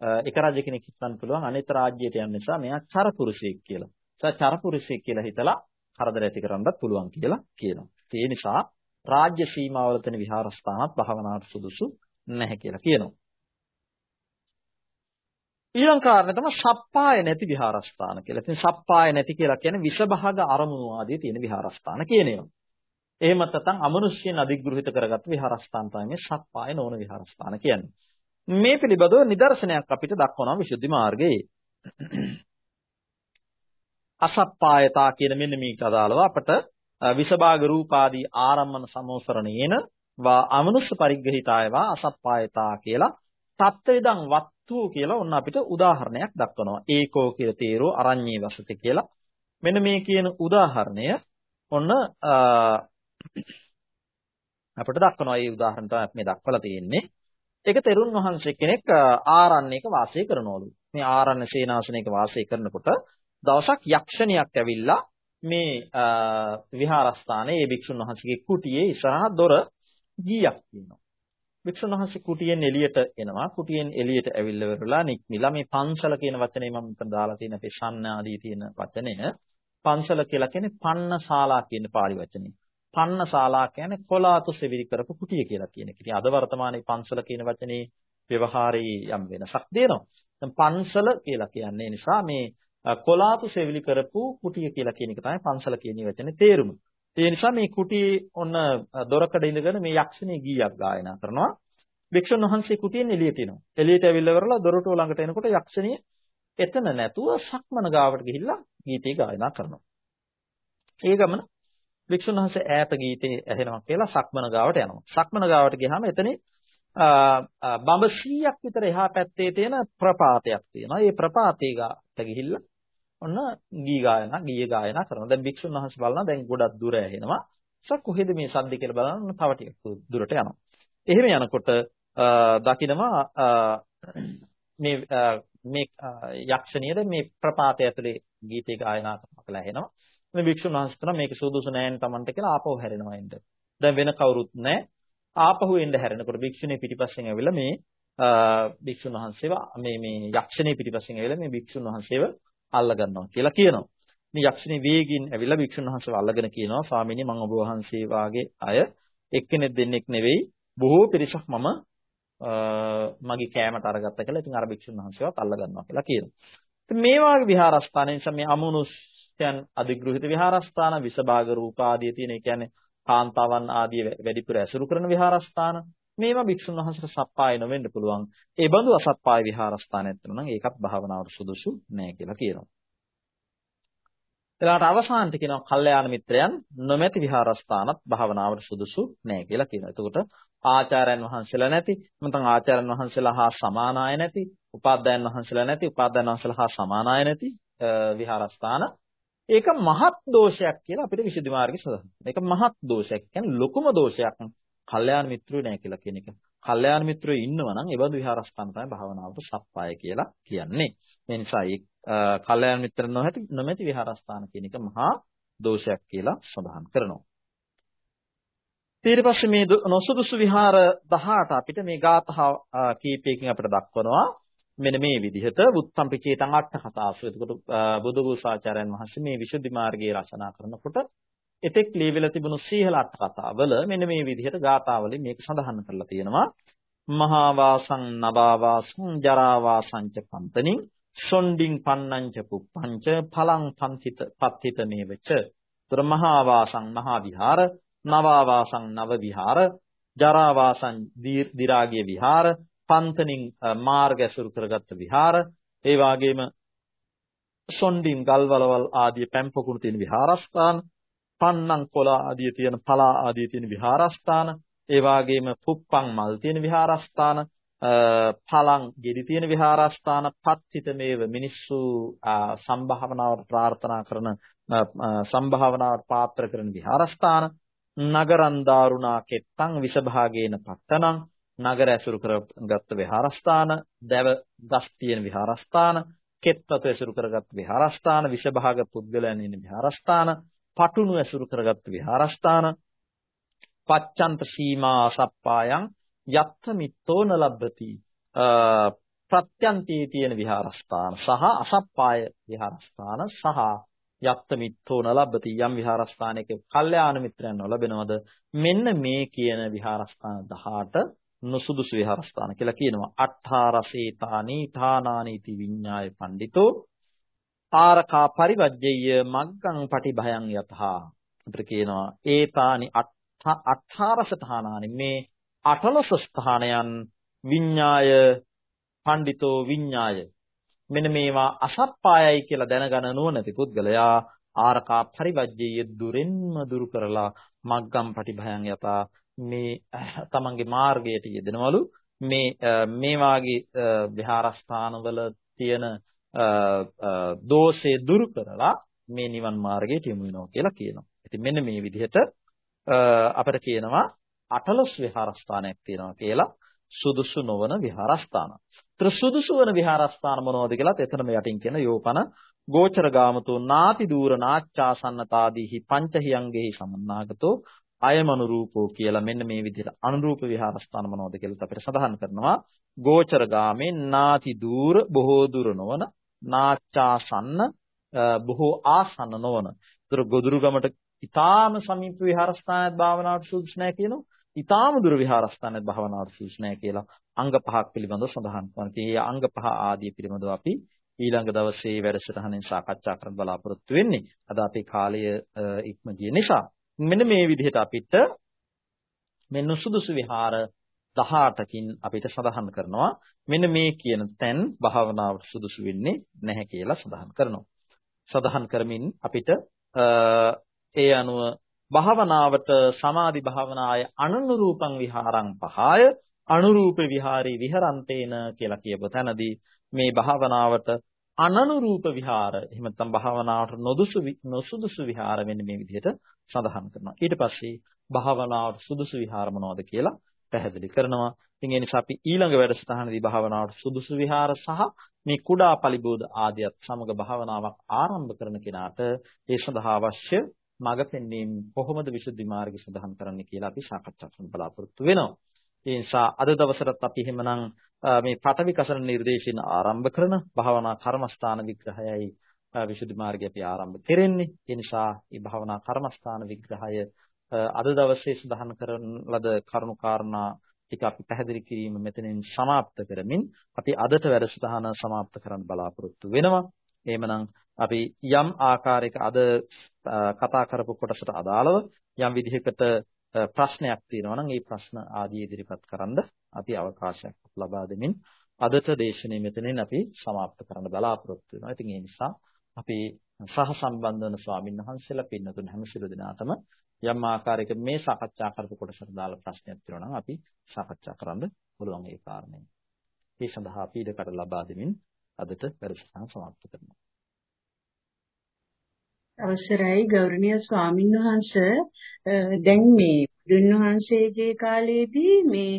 එක රජ කෙනෙක් හිතන්න පුළුවන් අනිත් රාජ්‍යයට යන නිසා මෙයා චරපුරුෂයෙක් කියලා. ඒ චරපුරුෂයෙක් කියලා හිතලා කරදර ඇති කරන්නත් පුළුවන් කියලා කියනවා. ඒ නිසා රාජ්‍ය සීමාවල තියෙන විහාරස්ථානත් භාවනාවට සුදුසු නැහැ කියලා කියනවා. ඊළඟ කාරණේ තමයි සප්පාය නැති විහාරස්ථාන කියලා. ඉතින් සප්පාය නැති කියලා කියන්නේ විෂභාග අරමුණු ආදී තියෙන විහාරස්ථාන කියන ඒවා. එහෙම නැත්නම් අමනුෂ්‍යයන් අධිග්‍රහිත කරගත් විහාරස්ථාන තමයි මේ සප්පාය නොවන විහාරස්ථාන කියන්නේ. මේ පිළිබඳව නිදර්ශනයක් අපිට දක්වනවා විසුද්ධි මාර්ගයේ. අසප්පායතා කියන මෙන්න මේක අදාළව අපට විසභාග රූපාදී ආරම්මන සමෝසරණේන වා අමනුෂ්‍ය පරිග්‍රහිතායවා අසප්පායතා කියලා තත්ත්වයදන් වත්තු කියලා ඔන්න අපිට උදාහරණයක් දක්වනවා. ඒකෝ කියලා තේරෝ අරඤ්ඤේ වසති කියලා. මෙන්න මේ කියන උදාහරණය ඔන්න අපිට දක්වනවා. මේ උදාහරණ තමයි මේ දක්වලා තියෙන්නේ. ඒක තෙරුන් වහන්සේ කෙනෙක් ආරණ්‍යයක වාසය කරනවලු. මේ ආරණ්‍ය සේනාසනයක වාසය කරනකොට දවසක් යක්ෂණියක් ඇවිල්ලා මේ විහාරස්ථානයේ ඒ භික්ෂුන් වහන්සේගේ කුටියේ ඉස්සරහ දොර ගීයක් තියෙනවා. භික්ෂුන් වහන්සේ කුටියෙන් එළියට එනවා. කුටියෙන් එළියට ඇවිල්ලා වෙරලා නික්මිලා මේ පන්සල කියන වචනේ මම මෙතන දාලා තියෙන අපේ ශන්න ආදී තියෙන වචනය පන්සල කියලා කියන්නේ පන්නශාලා කියන පාලි වචනේ. පන්නශාලා කියන්නේ කොලාතු සෙවිලි කරපු කුටිය කියලා කියන එක. ඉතින් අද වර්තමානයේ පන්සල කියන වචනේ ව්‍යවහාරයේ යම් වෙනසක් දෙනවා. දැන් පන්සල කියලා කියන්නේ නිසා මේ කොලාතු සෙවිලි කරපු කුටිය කියලා කියන එක තමයි පන්සල කියන වචනේ තේරුම. ඒ නිසා මේ කුටියේ ඔන්න දොරකඩ ඉඳගෙන මේ යක්ෂණී ගීයක් ගායනා කරනවා. භික්ෂුන් වහන්සේ කුටියෙන් එළියට එනවා. එළියට ඇවිල්ලා වරලා දොරටුව ළඟට එනකොට යක්ෂණිය එතන නැතුව සක්මන ගාවට ගිහිල්ලා ගීතේ ගායනා කරනවා. ඒ ගමන වික්ෂුන් වහන්සේ ඈත ගීතේ ඇහෙනවා කියලා සක්මන ගාවට යනවා. සක්මන ගාවට ගියාම එතනේ බඹ 100ක් විතර එහා පැත්තේ තියෙන ප්‍රපාතයක් තියෙනවා. ඒ ප්‍රපාතේ ගාට ගිහිල්ලා ඔන්න ගී ගායනා ගීය ගායනා කරනවා. දැන් වික්ෂුන් වහන්සේ බලනවා දැන් ගොඩක් දුර ඇහෙනවා. ඒක කොහෙද මේ සද්ද කියලා බලන්න තව ටිකක් දුරට යනවා. එහෙම යනකොට දකිනවා මේ මේ යක්ෂණියද මේ ප්‍රපාතය ඇතුලේ ගීතේ ගායනා කරලා ඇහෙනවා. මේ භික්ෂුන් වහන්සේ තමයි මේක සුදුසු නෑනේ Tamanට කියලා ආපහු හැරෙනවා එන්න. දැන් වෙන කවුරුත් නෑ. ආපහු එන්න හැරෙනකොට භික්ෂුණී පිටිපස්සෙන් ඇවිල්ලා මේ භික්ෂුන් වහන්සේව මේ මේ යක්ෂණී පිටිපස්සෙන් ඇවිල්ලා මේ භික්ෂුන් වහන්සේව අල්ල ගන්නවා කියලා කියනවා. මේ යක්ෂණී වේගින් ඇවිල්ලා භික්ෂුන් වහන්සේව අල්ලගෙන කියනවා ස්වාමීනි මම ඔබ වහන්සේ වාගේ අය එක්කෙනෙක් දෙන්නෙක් නෙවෙයි බොහෝ පිරිසක් මම මගේ කෑමට අරගත්තා කියලා ඉතින් අර භික්ෂුන් වහන්සේවත් අල්ල ගන්නවා කියලා කියනවා. ඉතින් මේ වාගේ විහාරස්ථාන නිසා මේ අමනුස් යන් අධිග්‍රහිත විහාරස්ථාන විසභාග රූප ආදී තියෙන ඒ කියන්නේ කාන්තාවන් ආදී වැඩිපුර ඇසුරු කරන විහාරස්ථාන මේවා භික්ෂුන් වහන්සේට සප්පාය නොවෙන්න පුළුවන්. ඒ බඳු අසප්පාය විහාරස්ථාන ඇත්තන නම් ඒකත් භාවනාවට සුදුසු නෑ කියලා කියනවා. ඊළඟට අවසානට කියනවා කල්යාණ මිත්‍රයන් නොමැති විහාරස්ථානත් භාවනාවට සුදුසු නෑ කියලා කියනවා. එතකොට ආචාර්යයන් වහන්සේලා නැති, නැත්නම් ආචාර්යයන් වහන්සේලා හා සමාන අය නැති, උපාධ්‍යයන් වහන්සේලා නැති, උපාධ්‍යයන් වහන්සේලා හා සමාන අය නැති විහාරස්ථාන ඒක මහත් දෝෂයක් කියලා අපිට විසුද්ධි මාර්ගයේ සඳහන්. මේක මහත් දෝෂයක්. කියන්නේ ලොකුම දෝෂයක්. කල්යාණ මිත්‍රයෝ නැහැ කියලා කියන එක. කල්යාණ මිත්‍රයෝ ඉන්නවා නම් ඒ බඳු විහාරස්ථාන තමයි භාවනාවට සප්පාය කියලා කියන්නේ. ඒ නිසා මේ කල්යාණ මිත්‍ර නොහැටි නොමැති විහාරස්ථාන කියන එක මහා දෝෂයක් කියලා සඳහන් කරනවා. ඊට පස්සේ මේ නොසුදුසු විහාර 18 අපිට මේ ගාථා කීපයකින් අපිට දක්වනවා. මෙන්න මේ විදිහට උත්සම්පි චේතං අට්ඨ කතාසු. එතකොට බුදුගෝසාචාර්යන් වහන්සේ මේ විසුද්ධි මාර්ගයේ රචනා කරනකොට එතෙක් ලියවිලා තිබුණු සීහල අට්ඨ කතාවල මෙන්න මේ විදිහට ගාථාවලින් මේක සඳහන් කරලා තියෙනවා. මහා වාසං නබා වාසං ජරා වාසං ච පන්තනින් සොණ්ඩින් පන්නංච පුප්පංච පලං පන්තිත පත්තිත නේවච තුර මහා වාසං මහා විහාර නවා වාසං නව විහාර ජරා වාසං දීර්ඝ විහාර පන්තනින් මාර්ග ඇසුරු කරගත්ත විහාර. ඒ වගේම සොණ්ඩින් ගල්වලවල් ආදී පැම්පකුණු තියෙන විහාරස්ථාන. පන්නං කොළ ආදී තියෙන පලා ආදී තියෙන විහාරස්ථාන. ඒ වගේම පුප්පං මල් තියෙන විහාරස්ථාන. පලං ගෙඩි තියෙන විහාරස්ථාන. පත්හිත මේව මිනිස්සු සම්භාවනාවට ප්‍රාර්ථනා කරන සම්භාවනාවට පාත්‍ර කරන විහාරස්ථාන. නගරන් දාරුණා කෙත්තං විසභාගේන පත්තනං. නගර ඇසුරු කරගත් විහාරස්ථාන, දැව ගස් තියෙන විහාරස්ථාන, කෙත්වතු ඇසුරු කරගත් විහාරස්ථාන, විෂභාග පුද්ගලයන් ඉන්න විහාරස්ථාන, පටුණු ඇසුරු කරගත් විහාරස්ථාන, පච්චන්ත සීමා අසප්පායන් යත්ත මිත්තෝන ලබ්බති ප්‍රත්‍යන්තයේ තියෙන විහාරස්ථාන සහ අසප්පාය විහාරස්ථාන සහ යත්ත මිත්තෝන ලබ්බති යම් විහාරස්ථානයක කල්යාණ මිත්‍රයන් නොලබෙනවද? මෙන්න මේ කියන විහාරස්ථාන 18 නුසුදුසු විහාරස්ථාන කියලා කියනවා. අට්ඨාරසේතානි ඨානානීති විඤ්ඤාය පඬිතෝ ආරකා පරිවජ්ජය මග්ගං පටිභයං යතහා. අපිට කියනවා ඒතානි අට්ඨාරස ඨානානි මේ අටලොස් ස්ථානයන් විඤ්ඤාය පඬිතෝ විඤ්ඤාය. මෙන්න මේවා අසප්පායයි කියලා දැනගන නුවණැති පුද්ගලයා ආරකා පරිවජ්ජය දුරින්ම දුරු කරලා මග්ගම් පටිභයං යතා මේ තමන්ගේ මාර්ගයට යෙදෙනවලු මේ මේ වාගේ විහාරස්ථානවල තියෙන දෝෂේ දුරු කරලා මේ නිවන් මාර්ගයට යොමු වෙනවා කියලා කියනවා. ඉතින් මෙන්න මේ විදිහට අපිට කියනවා අටලොස් විහාරස්ථානයක් තියෙනවා කියලා සුදුසු නොවන විහාරස්ථාන. ඒතර සුදුසු වන විහාරස්ථාන මොනවද කියලාත් එතනම යටින් කියන යෝපන ගෝචර ගාමතෝ නාති දූර නාච්ඡාසන්නතාදීහි පංචහියංගෙහි සමන්නාගතෝ අයමනුරූපෝ කියලා මෙන්න මේ විදිහට අනුරූප විහාරස්ථාන මොනවද කියලා අපිට සඳහන් කරනවා ගෝචර ගාමේ නාති දූර බොහෝ දුර නොවන නාච්ඡාසන්න බොහෝ ආසන්න නොවන. ඒතර ගොදුරු ගමට ඊටාම සමීප විහාරස්ථානයක් භාවනාවට සුදුසු නැහැ කියනවා. ඊටාම දුර විහාරස්ථානයක් භාවනාවට සුදුසු නැහැ කියලා අංග පහක් පිළිබඳව සඳහන් කරනවා. මේ අංග පහ ආදී පිළිබඳව අපි ඊළඟ දවසේ වැඩසටහනෙන් සාකච්ඡා කරන්න බලාපොරොත්තු වෙන්නේ. අද අපේ කාලය ඉක්ම ගිය නිසා මෙන්න මේ විදිහට අපිට මේ නුසුදුසු විහාර 18කින් අපිට සඳහන් කරනවා මෙන්න මේ කියන තැන් භාවනාවට සුදුසු වෙන්නේ නැහැ කියලා සඳහන් කරනවා. සඳහන් කරමින් අපිට ඒ අනුව භාවනාවට සමාධි භාවනාය අනුරූපං විහාරං පහය අනුරූප විහාරී විහරන්තේන කියලා කියපු තැනදී මේ භාවනාවට අනනුරූප විහාර එහෙම නැත්නම් භාවනාවට නොදුසු නොසුදුසු විහාර වෙන්නේ මේ විදිහට සඳහන් කරනවා. ඊට පස්සේ භාවනාවට සුදුසු විහාර මොනවද කියලා පැහැදිලි කරනවා. ඉතින් ඒ නිසා අපි ඊළඟ වැඩසටහනේදී භාවනාවට සුදුසු විහාර සහ මේ කුඩා පරිබෝධ ආදියත් සමග භාවනාවක් ආරම්භ කරන කෙනාට ඒ සඳහා අවශ්‍ය මඟ පෙන්වීම කොහොමද විසුද්ධි මාර්ගය සඳහන් කරන්නේ කියලා අපි සාකච්ඡා කරන්න බලාපොරොත්තු වෙනවා. ඒ නිසා අද දවසටත් අපි එහෙමනම් මේ පටවි කසන නිර්දේශින ආරම්භ කරන භාවනා කර්මස්ථාන විග්‍රහයයි විසුද්ධි මාර්ගය අපි ආරම්භ කෙරෙන්නේ. ඒ නිසා මේ භාවනා කර්මස්ථාන විග්‍රහය අද දවසේ සඳහන් කරන ලද කරුණු කාරණා ටික අපි පැහැදිලි කිරීම මෙතනින් સમાપ્ત කරමින් අපි අදට වැඩසටහන સમાપ્ત කරන්න බලාපොරොත්තු වෙනවා. එහෙමනම් අපි යම් ආකාරයක අද කතා කරපු කොටසට අදාළව යම් විදිහකට ප්‍රශ්නයක් තියෙනවා නම් ඒ ප්‍රශ්න ආදී ඉදිරිපත් කරන්න අපි අවකාශයක් ලබා දෙමින් අදට දේශනාව මෙතනින් අපි સમાપ્ત කරන්න බලාපොරොත්තු වෙනවා. ඉතින් ඒ නිසා අපි සහ සම්බන්ධ වන ස්වාමීන් වහන්සේලා පින්නතුන් හැම සිළු දිනාටම යම් ආකාරයක මේ සාකච්ඡා කරපු කොටසට දාලා ප්‍රශ්නයක් තියෙනවා නම් අපි සාකච්ඡා කරන්න පුළුවන් ඒ කාරණේ. ඒ සඳහා අපි ඉඩකඩ ලබා දෙමින් අදට වැඩසටහන સમાપ્ત කරනවා. අවසරයි ගෞරවනීය ස්වාමින් වහන්සේ. දැන් මේ බුදුන් වහන්සේගේ කාලේදී මේ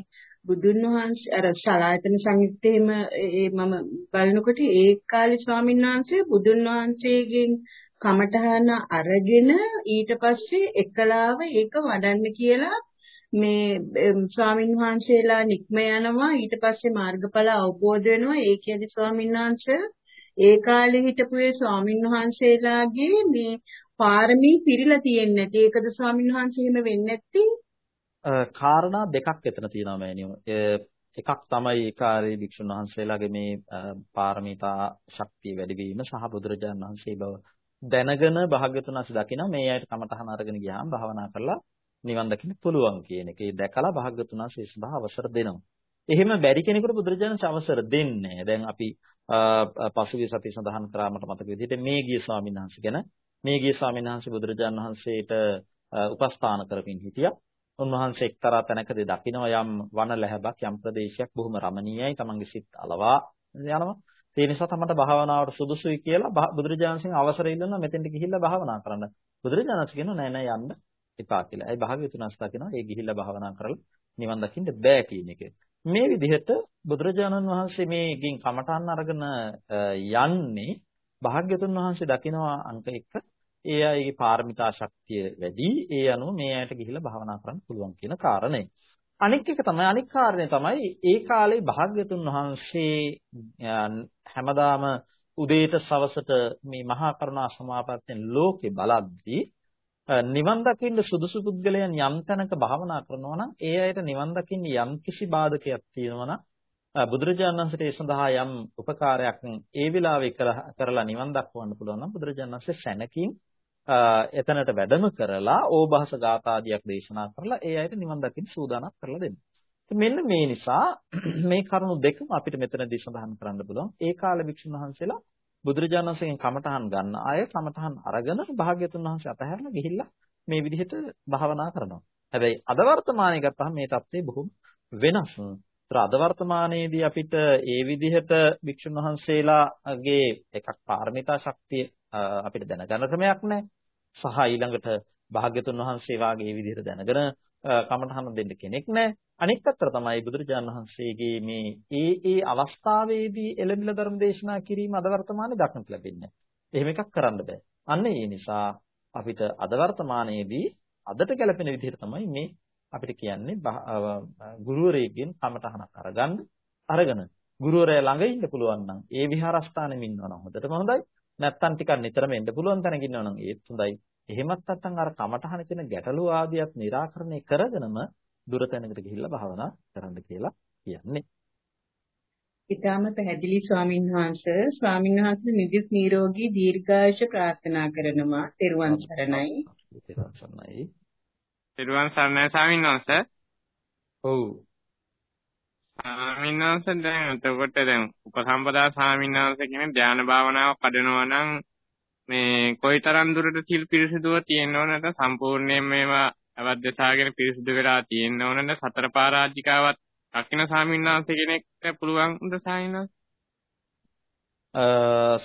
බුදුන් වහන්සේ අර සලායතන සංයුත්තේම මම බලනකොට ඒ කාලේ ස්වාමීන් වහන්සේ බුදුන් වහන්සේගෙන් කමඨහන අරගෙන ඊට පස්සේ එකලාව ඒක වඩන්න කියලා මේ ස්වාමින් වහන්සේලා නික්ම යනවා. ඊට පස්සේ මාර්ගඵල අවබෝධ වෙනවා. ඒ කියන්නේ ස්වාමීන් වහන්සේ ඒ කාලේ හිටපු ඒ ස්වාමින් වහන්සේලාගේ මේ පාරමී පිරීලා තියෙන්නේ නැති. ඒකද ස්වාමින් වහන්සේ එහෙම වෙන්නේ නැත්තේ? කාරණා දෙකක් එතන තියෙනවා මෑනියෝ. එකක් තමයි ඒ කාර්යයේ වික්ෂුන් වහන්සේලාගේ මේ පාරමිතා ශක්තිය වැඩි වීම සහ බුදුරජාණන් වහන්සේ බව දැනගෙන භාග්‍යතුන් වහන්සේ දකිනවා මේ අයට කමතහන අරගෙන ගියාම භාවනා කරලා නිවන් දකින්න පුළුවන් කියන එක. ඒ දැකලා භාග්‍යතුන් වහන්සේ සබහ අවසර දෙනවා. එහෙම බැරි කෙනෙකුට බුදුරජාණන් අවසර දෙන්නේ දැන් අපි පසුගිය සතිය සඳහන් කරා මට මතක විදිහට මේ ගිය ස්වාමීන් වහන්සේ ගැන මේ ගිය ස්වාමීන් වහන්සේ බුදුරජාණන් වහන්සේට උපස්ථාන කරමින් හිටියා. උන්වහන්සේ එක්තරා තැනකදී දකිනවා යම් වන ලැබක් යම් ප්‍රදේශයක් බොහොම රමණීයයි තමන්ගේ සිත් අලවා යනවා. ඒ නිසා තමයි භාවනාවට සුදුසුයි කියලා බුදුරජාණන්සෙන් අවසර ඉල්ලනවා මෙතෙන්ට ගිහිල්ලා භාවනා කරන්න. බුදුරජාණන්ස කියනවා නෑ නෑ යන්න එපා කියලා. ඒ භාග්‍යවතුන් වහන්සේ කියනවා ඒ ගිහිල්ලා භාවනා කරලා නිවන් දකින්න බෑ කියන එක. මේ විදිහට බුදුරජාණන් වහන්සේ මේකින් කමඨාන් අරගෙන යන්නේ භාග්‍යතුන් වහන්සේ දකිනවා අංක 1 ඒ අයගේ පාරමිතා ශක්තිය වැඩි. ඒ අනුව මේ අයට ගිහිල්ලා භාවනා කරන්න පුළුවන් කියන කාරණේ. අනික් එක තමයි අනික් කාරණේ තමයි ඒ කාලේ භාග්‍යතුන් වහන්සේ හැමදාම උදේට සවසට මේ මහා කරුණා සමාපත්තෙන් ලෝකේ බලද්දී නිවන් දකින්න සුදුසු පුද්ගලයන් යම් තැනක භාවනා කරනවා නම් ඒ අයට නිවන් දකින්න යම් කිසි බාධකයක් තියෙනවා නම් බුදුරජාණන් වහන්සේට ඒ සඳහා යම් උපකාරයක් ඒ වෙලාවේ කරලා නිවන් දක්වන්න පුළුවන් නම් බුදුරජාණන් වහන්සේ සැනකින් එතනට වැඩම කරලා ඕභාස ගාථාදියක් දේශනා කරලා ඒ අයට නිවන් දකින්න සූදානම් කරලා දෙනවා. මෙන්න මේ නිසා මේ කරුණු දෙකම අපිට මෙතනදී සඳහන් කරන්න පුළුවන්. ඒ කාලේ වික්ෂුන් වහන්සේලා බුදුරජාණන් වහන්සේගෙන් කමඨහන් ගන්න අය කමඨහන් අරගෙන භාග්‍යතුන් වහන්සේ අතහැරලා ගිහිල්ලා මේ විදිහට භාවනා කරනවා. හැබැයි අද වර්තමානයේ ගත්තහම මේ தත්ත්වය බොහොම වෙනස්. අද වර්තමානයේදී අපිට ඒ විදිහට වික්ෂුන් වහන්සේලාගේ එකක් පාරමිතා ශක්තිය අපිට දැනගන්න ක්‍රමයක් නැහැ. සහ ඊළඟට භාග්‍යතුන් වහන්සේ වාගේ විදිහට දැනගෙන කමඨහන දෙන්න කෙනෙක් නැහැ. අනෙක් පැත්තට තමයි බුදුරජාණන් වහන්සේගේ මේ ඒ ඒ අවස්ථාවේදී එළඹිලා ධර්ම දේශනා කිරීම අද වර්තමානයේ දක්නට ලැබෙන්නේ. එහෙම එකක් කරන්න බෑ. අන්න ඒ නිසා අපිට අද වර්තමානයේදී අදට ගැලපෙන විදිහට තමයි මේ අපිට කියන්නේ ගුරුවරයෙක්ගෙන් කමටහනක් අරගන්න අරගෙන ගුරුවරයා ළඟ ඉන්න පුළුවන් නම් ඒ විහාරස්ථානෙම ඉන්නවා නම් හොඳටම හොඳයි. නැත්තම් ටිකක් නිතරම එන්න පුළුවන් තැනක ඉන්නවා නම් ඒත් හොඳයි. එහෙමත් නැත්නම් අර කමටහන තියෙන ගැටලු ආදියත් निराකරණය කරගෙනම දුර තැනකට ගිහිල්ලා භාවනා කරන්න කියලා කියන්නේ. ඊටාම පැහැදිලි ස්වාමින් වහන්සේ ස්වාමින් වහන්සේ නිදුක් නිරෝගී දීර්ඝායුෂ ප්‍රාර්ථනා කරනවා. ත්වන් සරණයි. ත්වන් සරණයි. ත්වන් සරණයි ස්වාමින් වහන්සේ. ඔව්. ස්වාමීන් වහන්සේ දැන් එතකොට දැන් උපසම්පදා ස්වාමීන් වහන්සේ කියන්නේ ධානා භාවනාව කඩනවා නම් මේ කොයිතරම් දුරට සිල් පිරිසිදුව තියෙන්න ඕනද සම්පූර්ණයෙන් මේවා අවද්දසාගෙන පිරිසිදු වෙලා තියෙන්න ඕනද සතර පාරාජිකාවත් රකින්න ස්වාමීන් වහන්සේ කෙනෙක්ට පුළුවන්ද සාහිනස්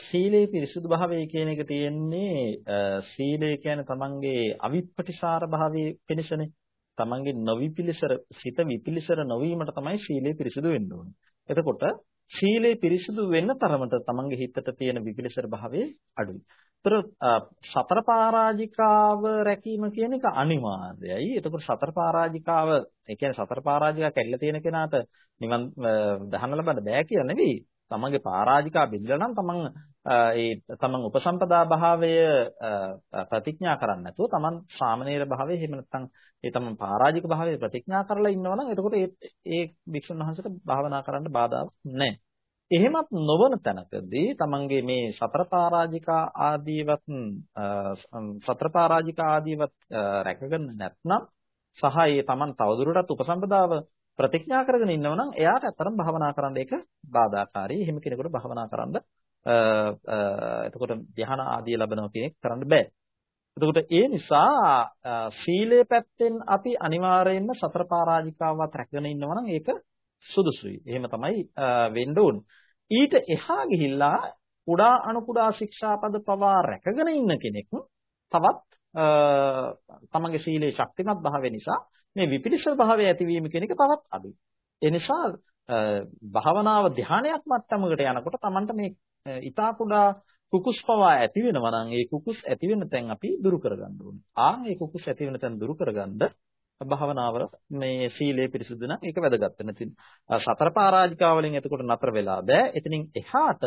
සීලේ පිරිසුදු භාවය කියන එක තියෙන්නේ සීලය කියන්නේ තමන්ගේ අවිප්පටිසාර භාවයේ පිණිසනේ තමන්ගේ නොවිපිලිසර සිත විපිලිසර නොවීමට තමයි සීලය පිරිසුදු වෙන්න ඕනේ. එතකොට සීලය පිරිසුදු වෙන්න තරමට තමන්ගේ හිතට තියෙන විපිලිසර භාවය අඩුයි. ඒතර සතර පරාජිකාව රැකීම කියන එක අනිවාර්යයි. එතකොට සතර පරාජිකාව, ඒ කියන්නේ සතර පරාජිකා කැඩලා තියෙන කෙනාට නිවන් දහන ලබන්න බෑ කියලා නෙවෙයි. තමන්ගේ පරාජිකා බිඳලා නම් තමන් ඒ තමන් උපසම්පදා භාවය ප්‍රතිඥා කරන්නේ නැතුව තමන් සාමනීර භාවය එහෙම නැත්නම් ඒ තමන් පරාජික භාවය ප්‍රතිඥා කරලා ඉන්නවා නම් එතකොට ඒ ඒ භික්ෂුන් වහන්සේට භාවනා කරන්න බාධාවක් නැහැ. එහෙමත් නොවන තැනකදී තමන්ගේ මේ සතර පරාජිකා ආදීවත් සතර පරාජිකා ආදීවත් රැකගන්න නැත්නම් සහ ඒ තමන් තවදුරටත් උපසම්පදාව ප්‍රතිඥා කරගෙන ඉන්නව නම් එයාට අතරම භාවනා කරන්න ඒක බාධාකාරී. එහෙම කෙනෙකුට භාවනා කරන්න එතකොට ධ්‍යාන ආදී ලැබෙනවා කියන එක කරන්න බෑ. එතකොට ඒ නිසා සීලේ පැත්තෙන් අපි අනිවාර්යයෙන්ම සතර පරාජිකාවත් රැකගෙන ඉන්නවා නම් ඒක සුදුසුයි. එහෙම තමයි වෙන්න ඕන. ඊට එහා ගිහිල්ලා කුඩා අණු කුඩා ශික්ෂාපද පවා රැකගෙන ඉන්න කෙනෙක් තවත් තමගේ සීලේ ශක්තිමත් භාවය නිසා මේ විපිලිසර භාවය ඇතිවීම කියන එක තවත් අඩුයි. ඒ නිසා භාවනාව ධානයක් මට්ටමකට යනකොට Tamanට මේ ඊතා කුඩා කුකුස් පවා ඇති වෙනවා නම් ඒ කුකුස් ඇති වෙන තැන් අපි දුරු කරගන්න ඕනේ. ආන් ඒ කුකුස් ඇති වෙන තැන් දුරු කරගන්න භාවනාව මේ සීලය පිරිසුදු නම් ඒක වැදගත් වෙන තින් සතර පරාජිකා වලින් එතකොට නතර වෙලා බෑ එතනින් එහාට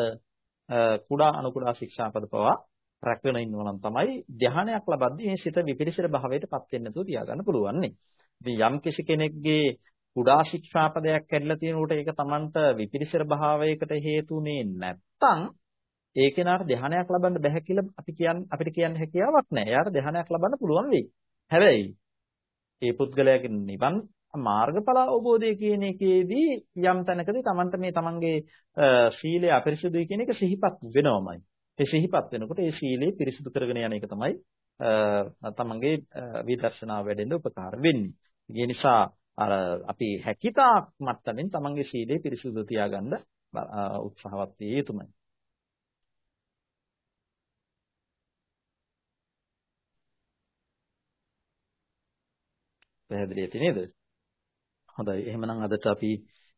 කුඩා අනු කුඩා ශික්ෂාපද පවා රැකගෙන ඉන්නවා නම් තමයි ධානයක් ලබද්දී මේ සිත විපිරිසර භාවයටපත් වෙන්න නැතුව තියාගන්න පුළුවන් නේ. ඉතින් යම් කිසි කෙනෙක්ගේ කුඩා ශික්ෂාපදයක් කැඩලා තියෙනකොට ඒක Tamanට විපිරිසර භාවයකට හේතුනේ නැත්තම් ඒ කෙනාට ධානයක් ලබන්න බැහැ කියලා අපි කියන්න අපිට කියන්න හැකියාවක් නැහැ. එයාට ධානයක් ලබන්න පුළුවන් වෙයි. හැබැයි ඒ පුද්ගලයාගේ නිවන් මාර්ගඵල අවබෝධය කියන එකේදී යම් තැනකදී Tamanට මේ Tamanගේ සීලය අපිරිසුදුයි කියන එක සිහිපත් වෙනවමයි. ඒ සිහිපත් වෙනකොට ඒ සීලය පිරිසුදු කරගෙන යන එක තමයි තමන්ගේ විදර්ශනා වැඩෙන්න උපකාර වෙන්නේ. ඒ නිසා අර අපි හැකිතා මට්ටමින් තමන්ගේ සීලය පිරිසුදු තියාගන්න උත්සාහවත් විය යුතුමයි. පැහැදිලි ඇති නේද? හොඳයි. එහෙමනම් අදට අපි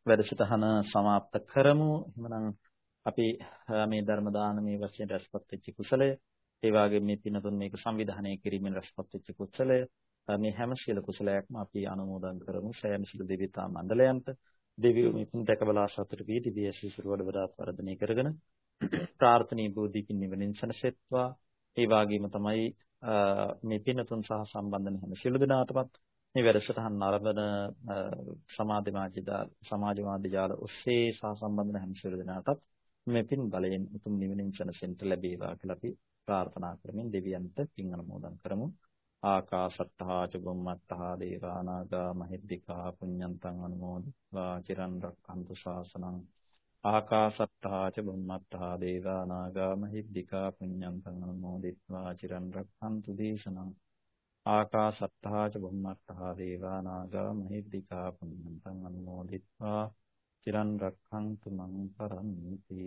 වැඩසටහන સમાપ્ત කරමු. එහෙමනම් අපි මේ ධර්ම දානමේ වශයෙන් රැස්පත් වෙච්ච කුසලය ඒ වගේම මේ පින්නතුන් මේක සංවිධානය කිරීමෙන් රැස්පත් වෙච්ච කුසලය මේ හැම සියලු කුසලයක්ම අපි අනුමෝදන් කරමු සෑම සිළු දෙවිතා මණ්ඩලයන්ට දෙවියෝ මේ පින් දැකබලා සතුට වී දිව්‍ය සිසුරු වල වඩාත් වර්ධනය කරගෙන ප්‍රාර්ථනීය බෝධිකින් නිවනින් සනසෙත්වා ඒ වගේම තමයි මේ පින්නතුන් සහ සම්බන්ධන හැම සිළු දෙනාටමත් මේ වැඩසටහන් ආරම්භන සමාධි මාජිදා සමාජ මාධ්‍ය ජාල ඔස්සේ සහසම්බන්ධන හැම සියලු දෙනාටත් මේ පින් බලයෙන් උතුම් නිවනින් සැනසෙන්නට ලැබේවා කියලා අපි ප්‍රාර්ථනා කරමින් දෙවියන්ට පින් අනුමෝදන් කරමු. ආකාශත්තා චුම්මත්තා දේවානාගා මහිද්దికා පුඤ්ඤන්තං අනුමෝදිත्वा චිරන් රක්ඛන්තු ශාසනං ආකාශත්තා චුම්මත්තා දේවානාගා මහිද්దికා පුඤ්ඤන්තං අනුමෝදිත्वा චිරන් රක්ඛන්තු දේශනං ආකාසත්තා ච බුම්මත්තා දේවා නාග මහිද්దికා පුඤ්ඤන්තං අනුමෝදිත්වා. චිරන් රක්ඛන්තු මං පරන්ති.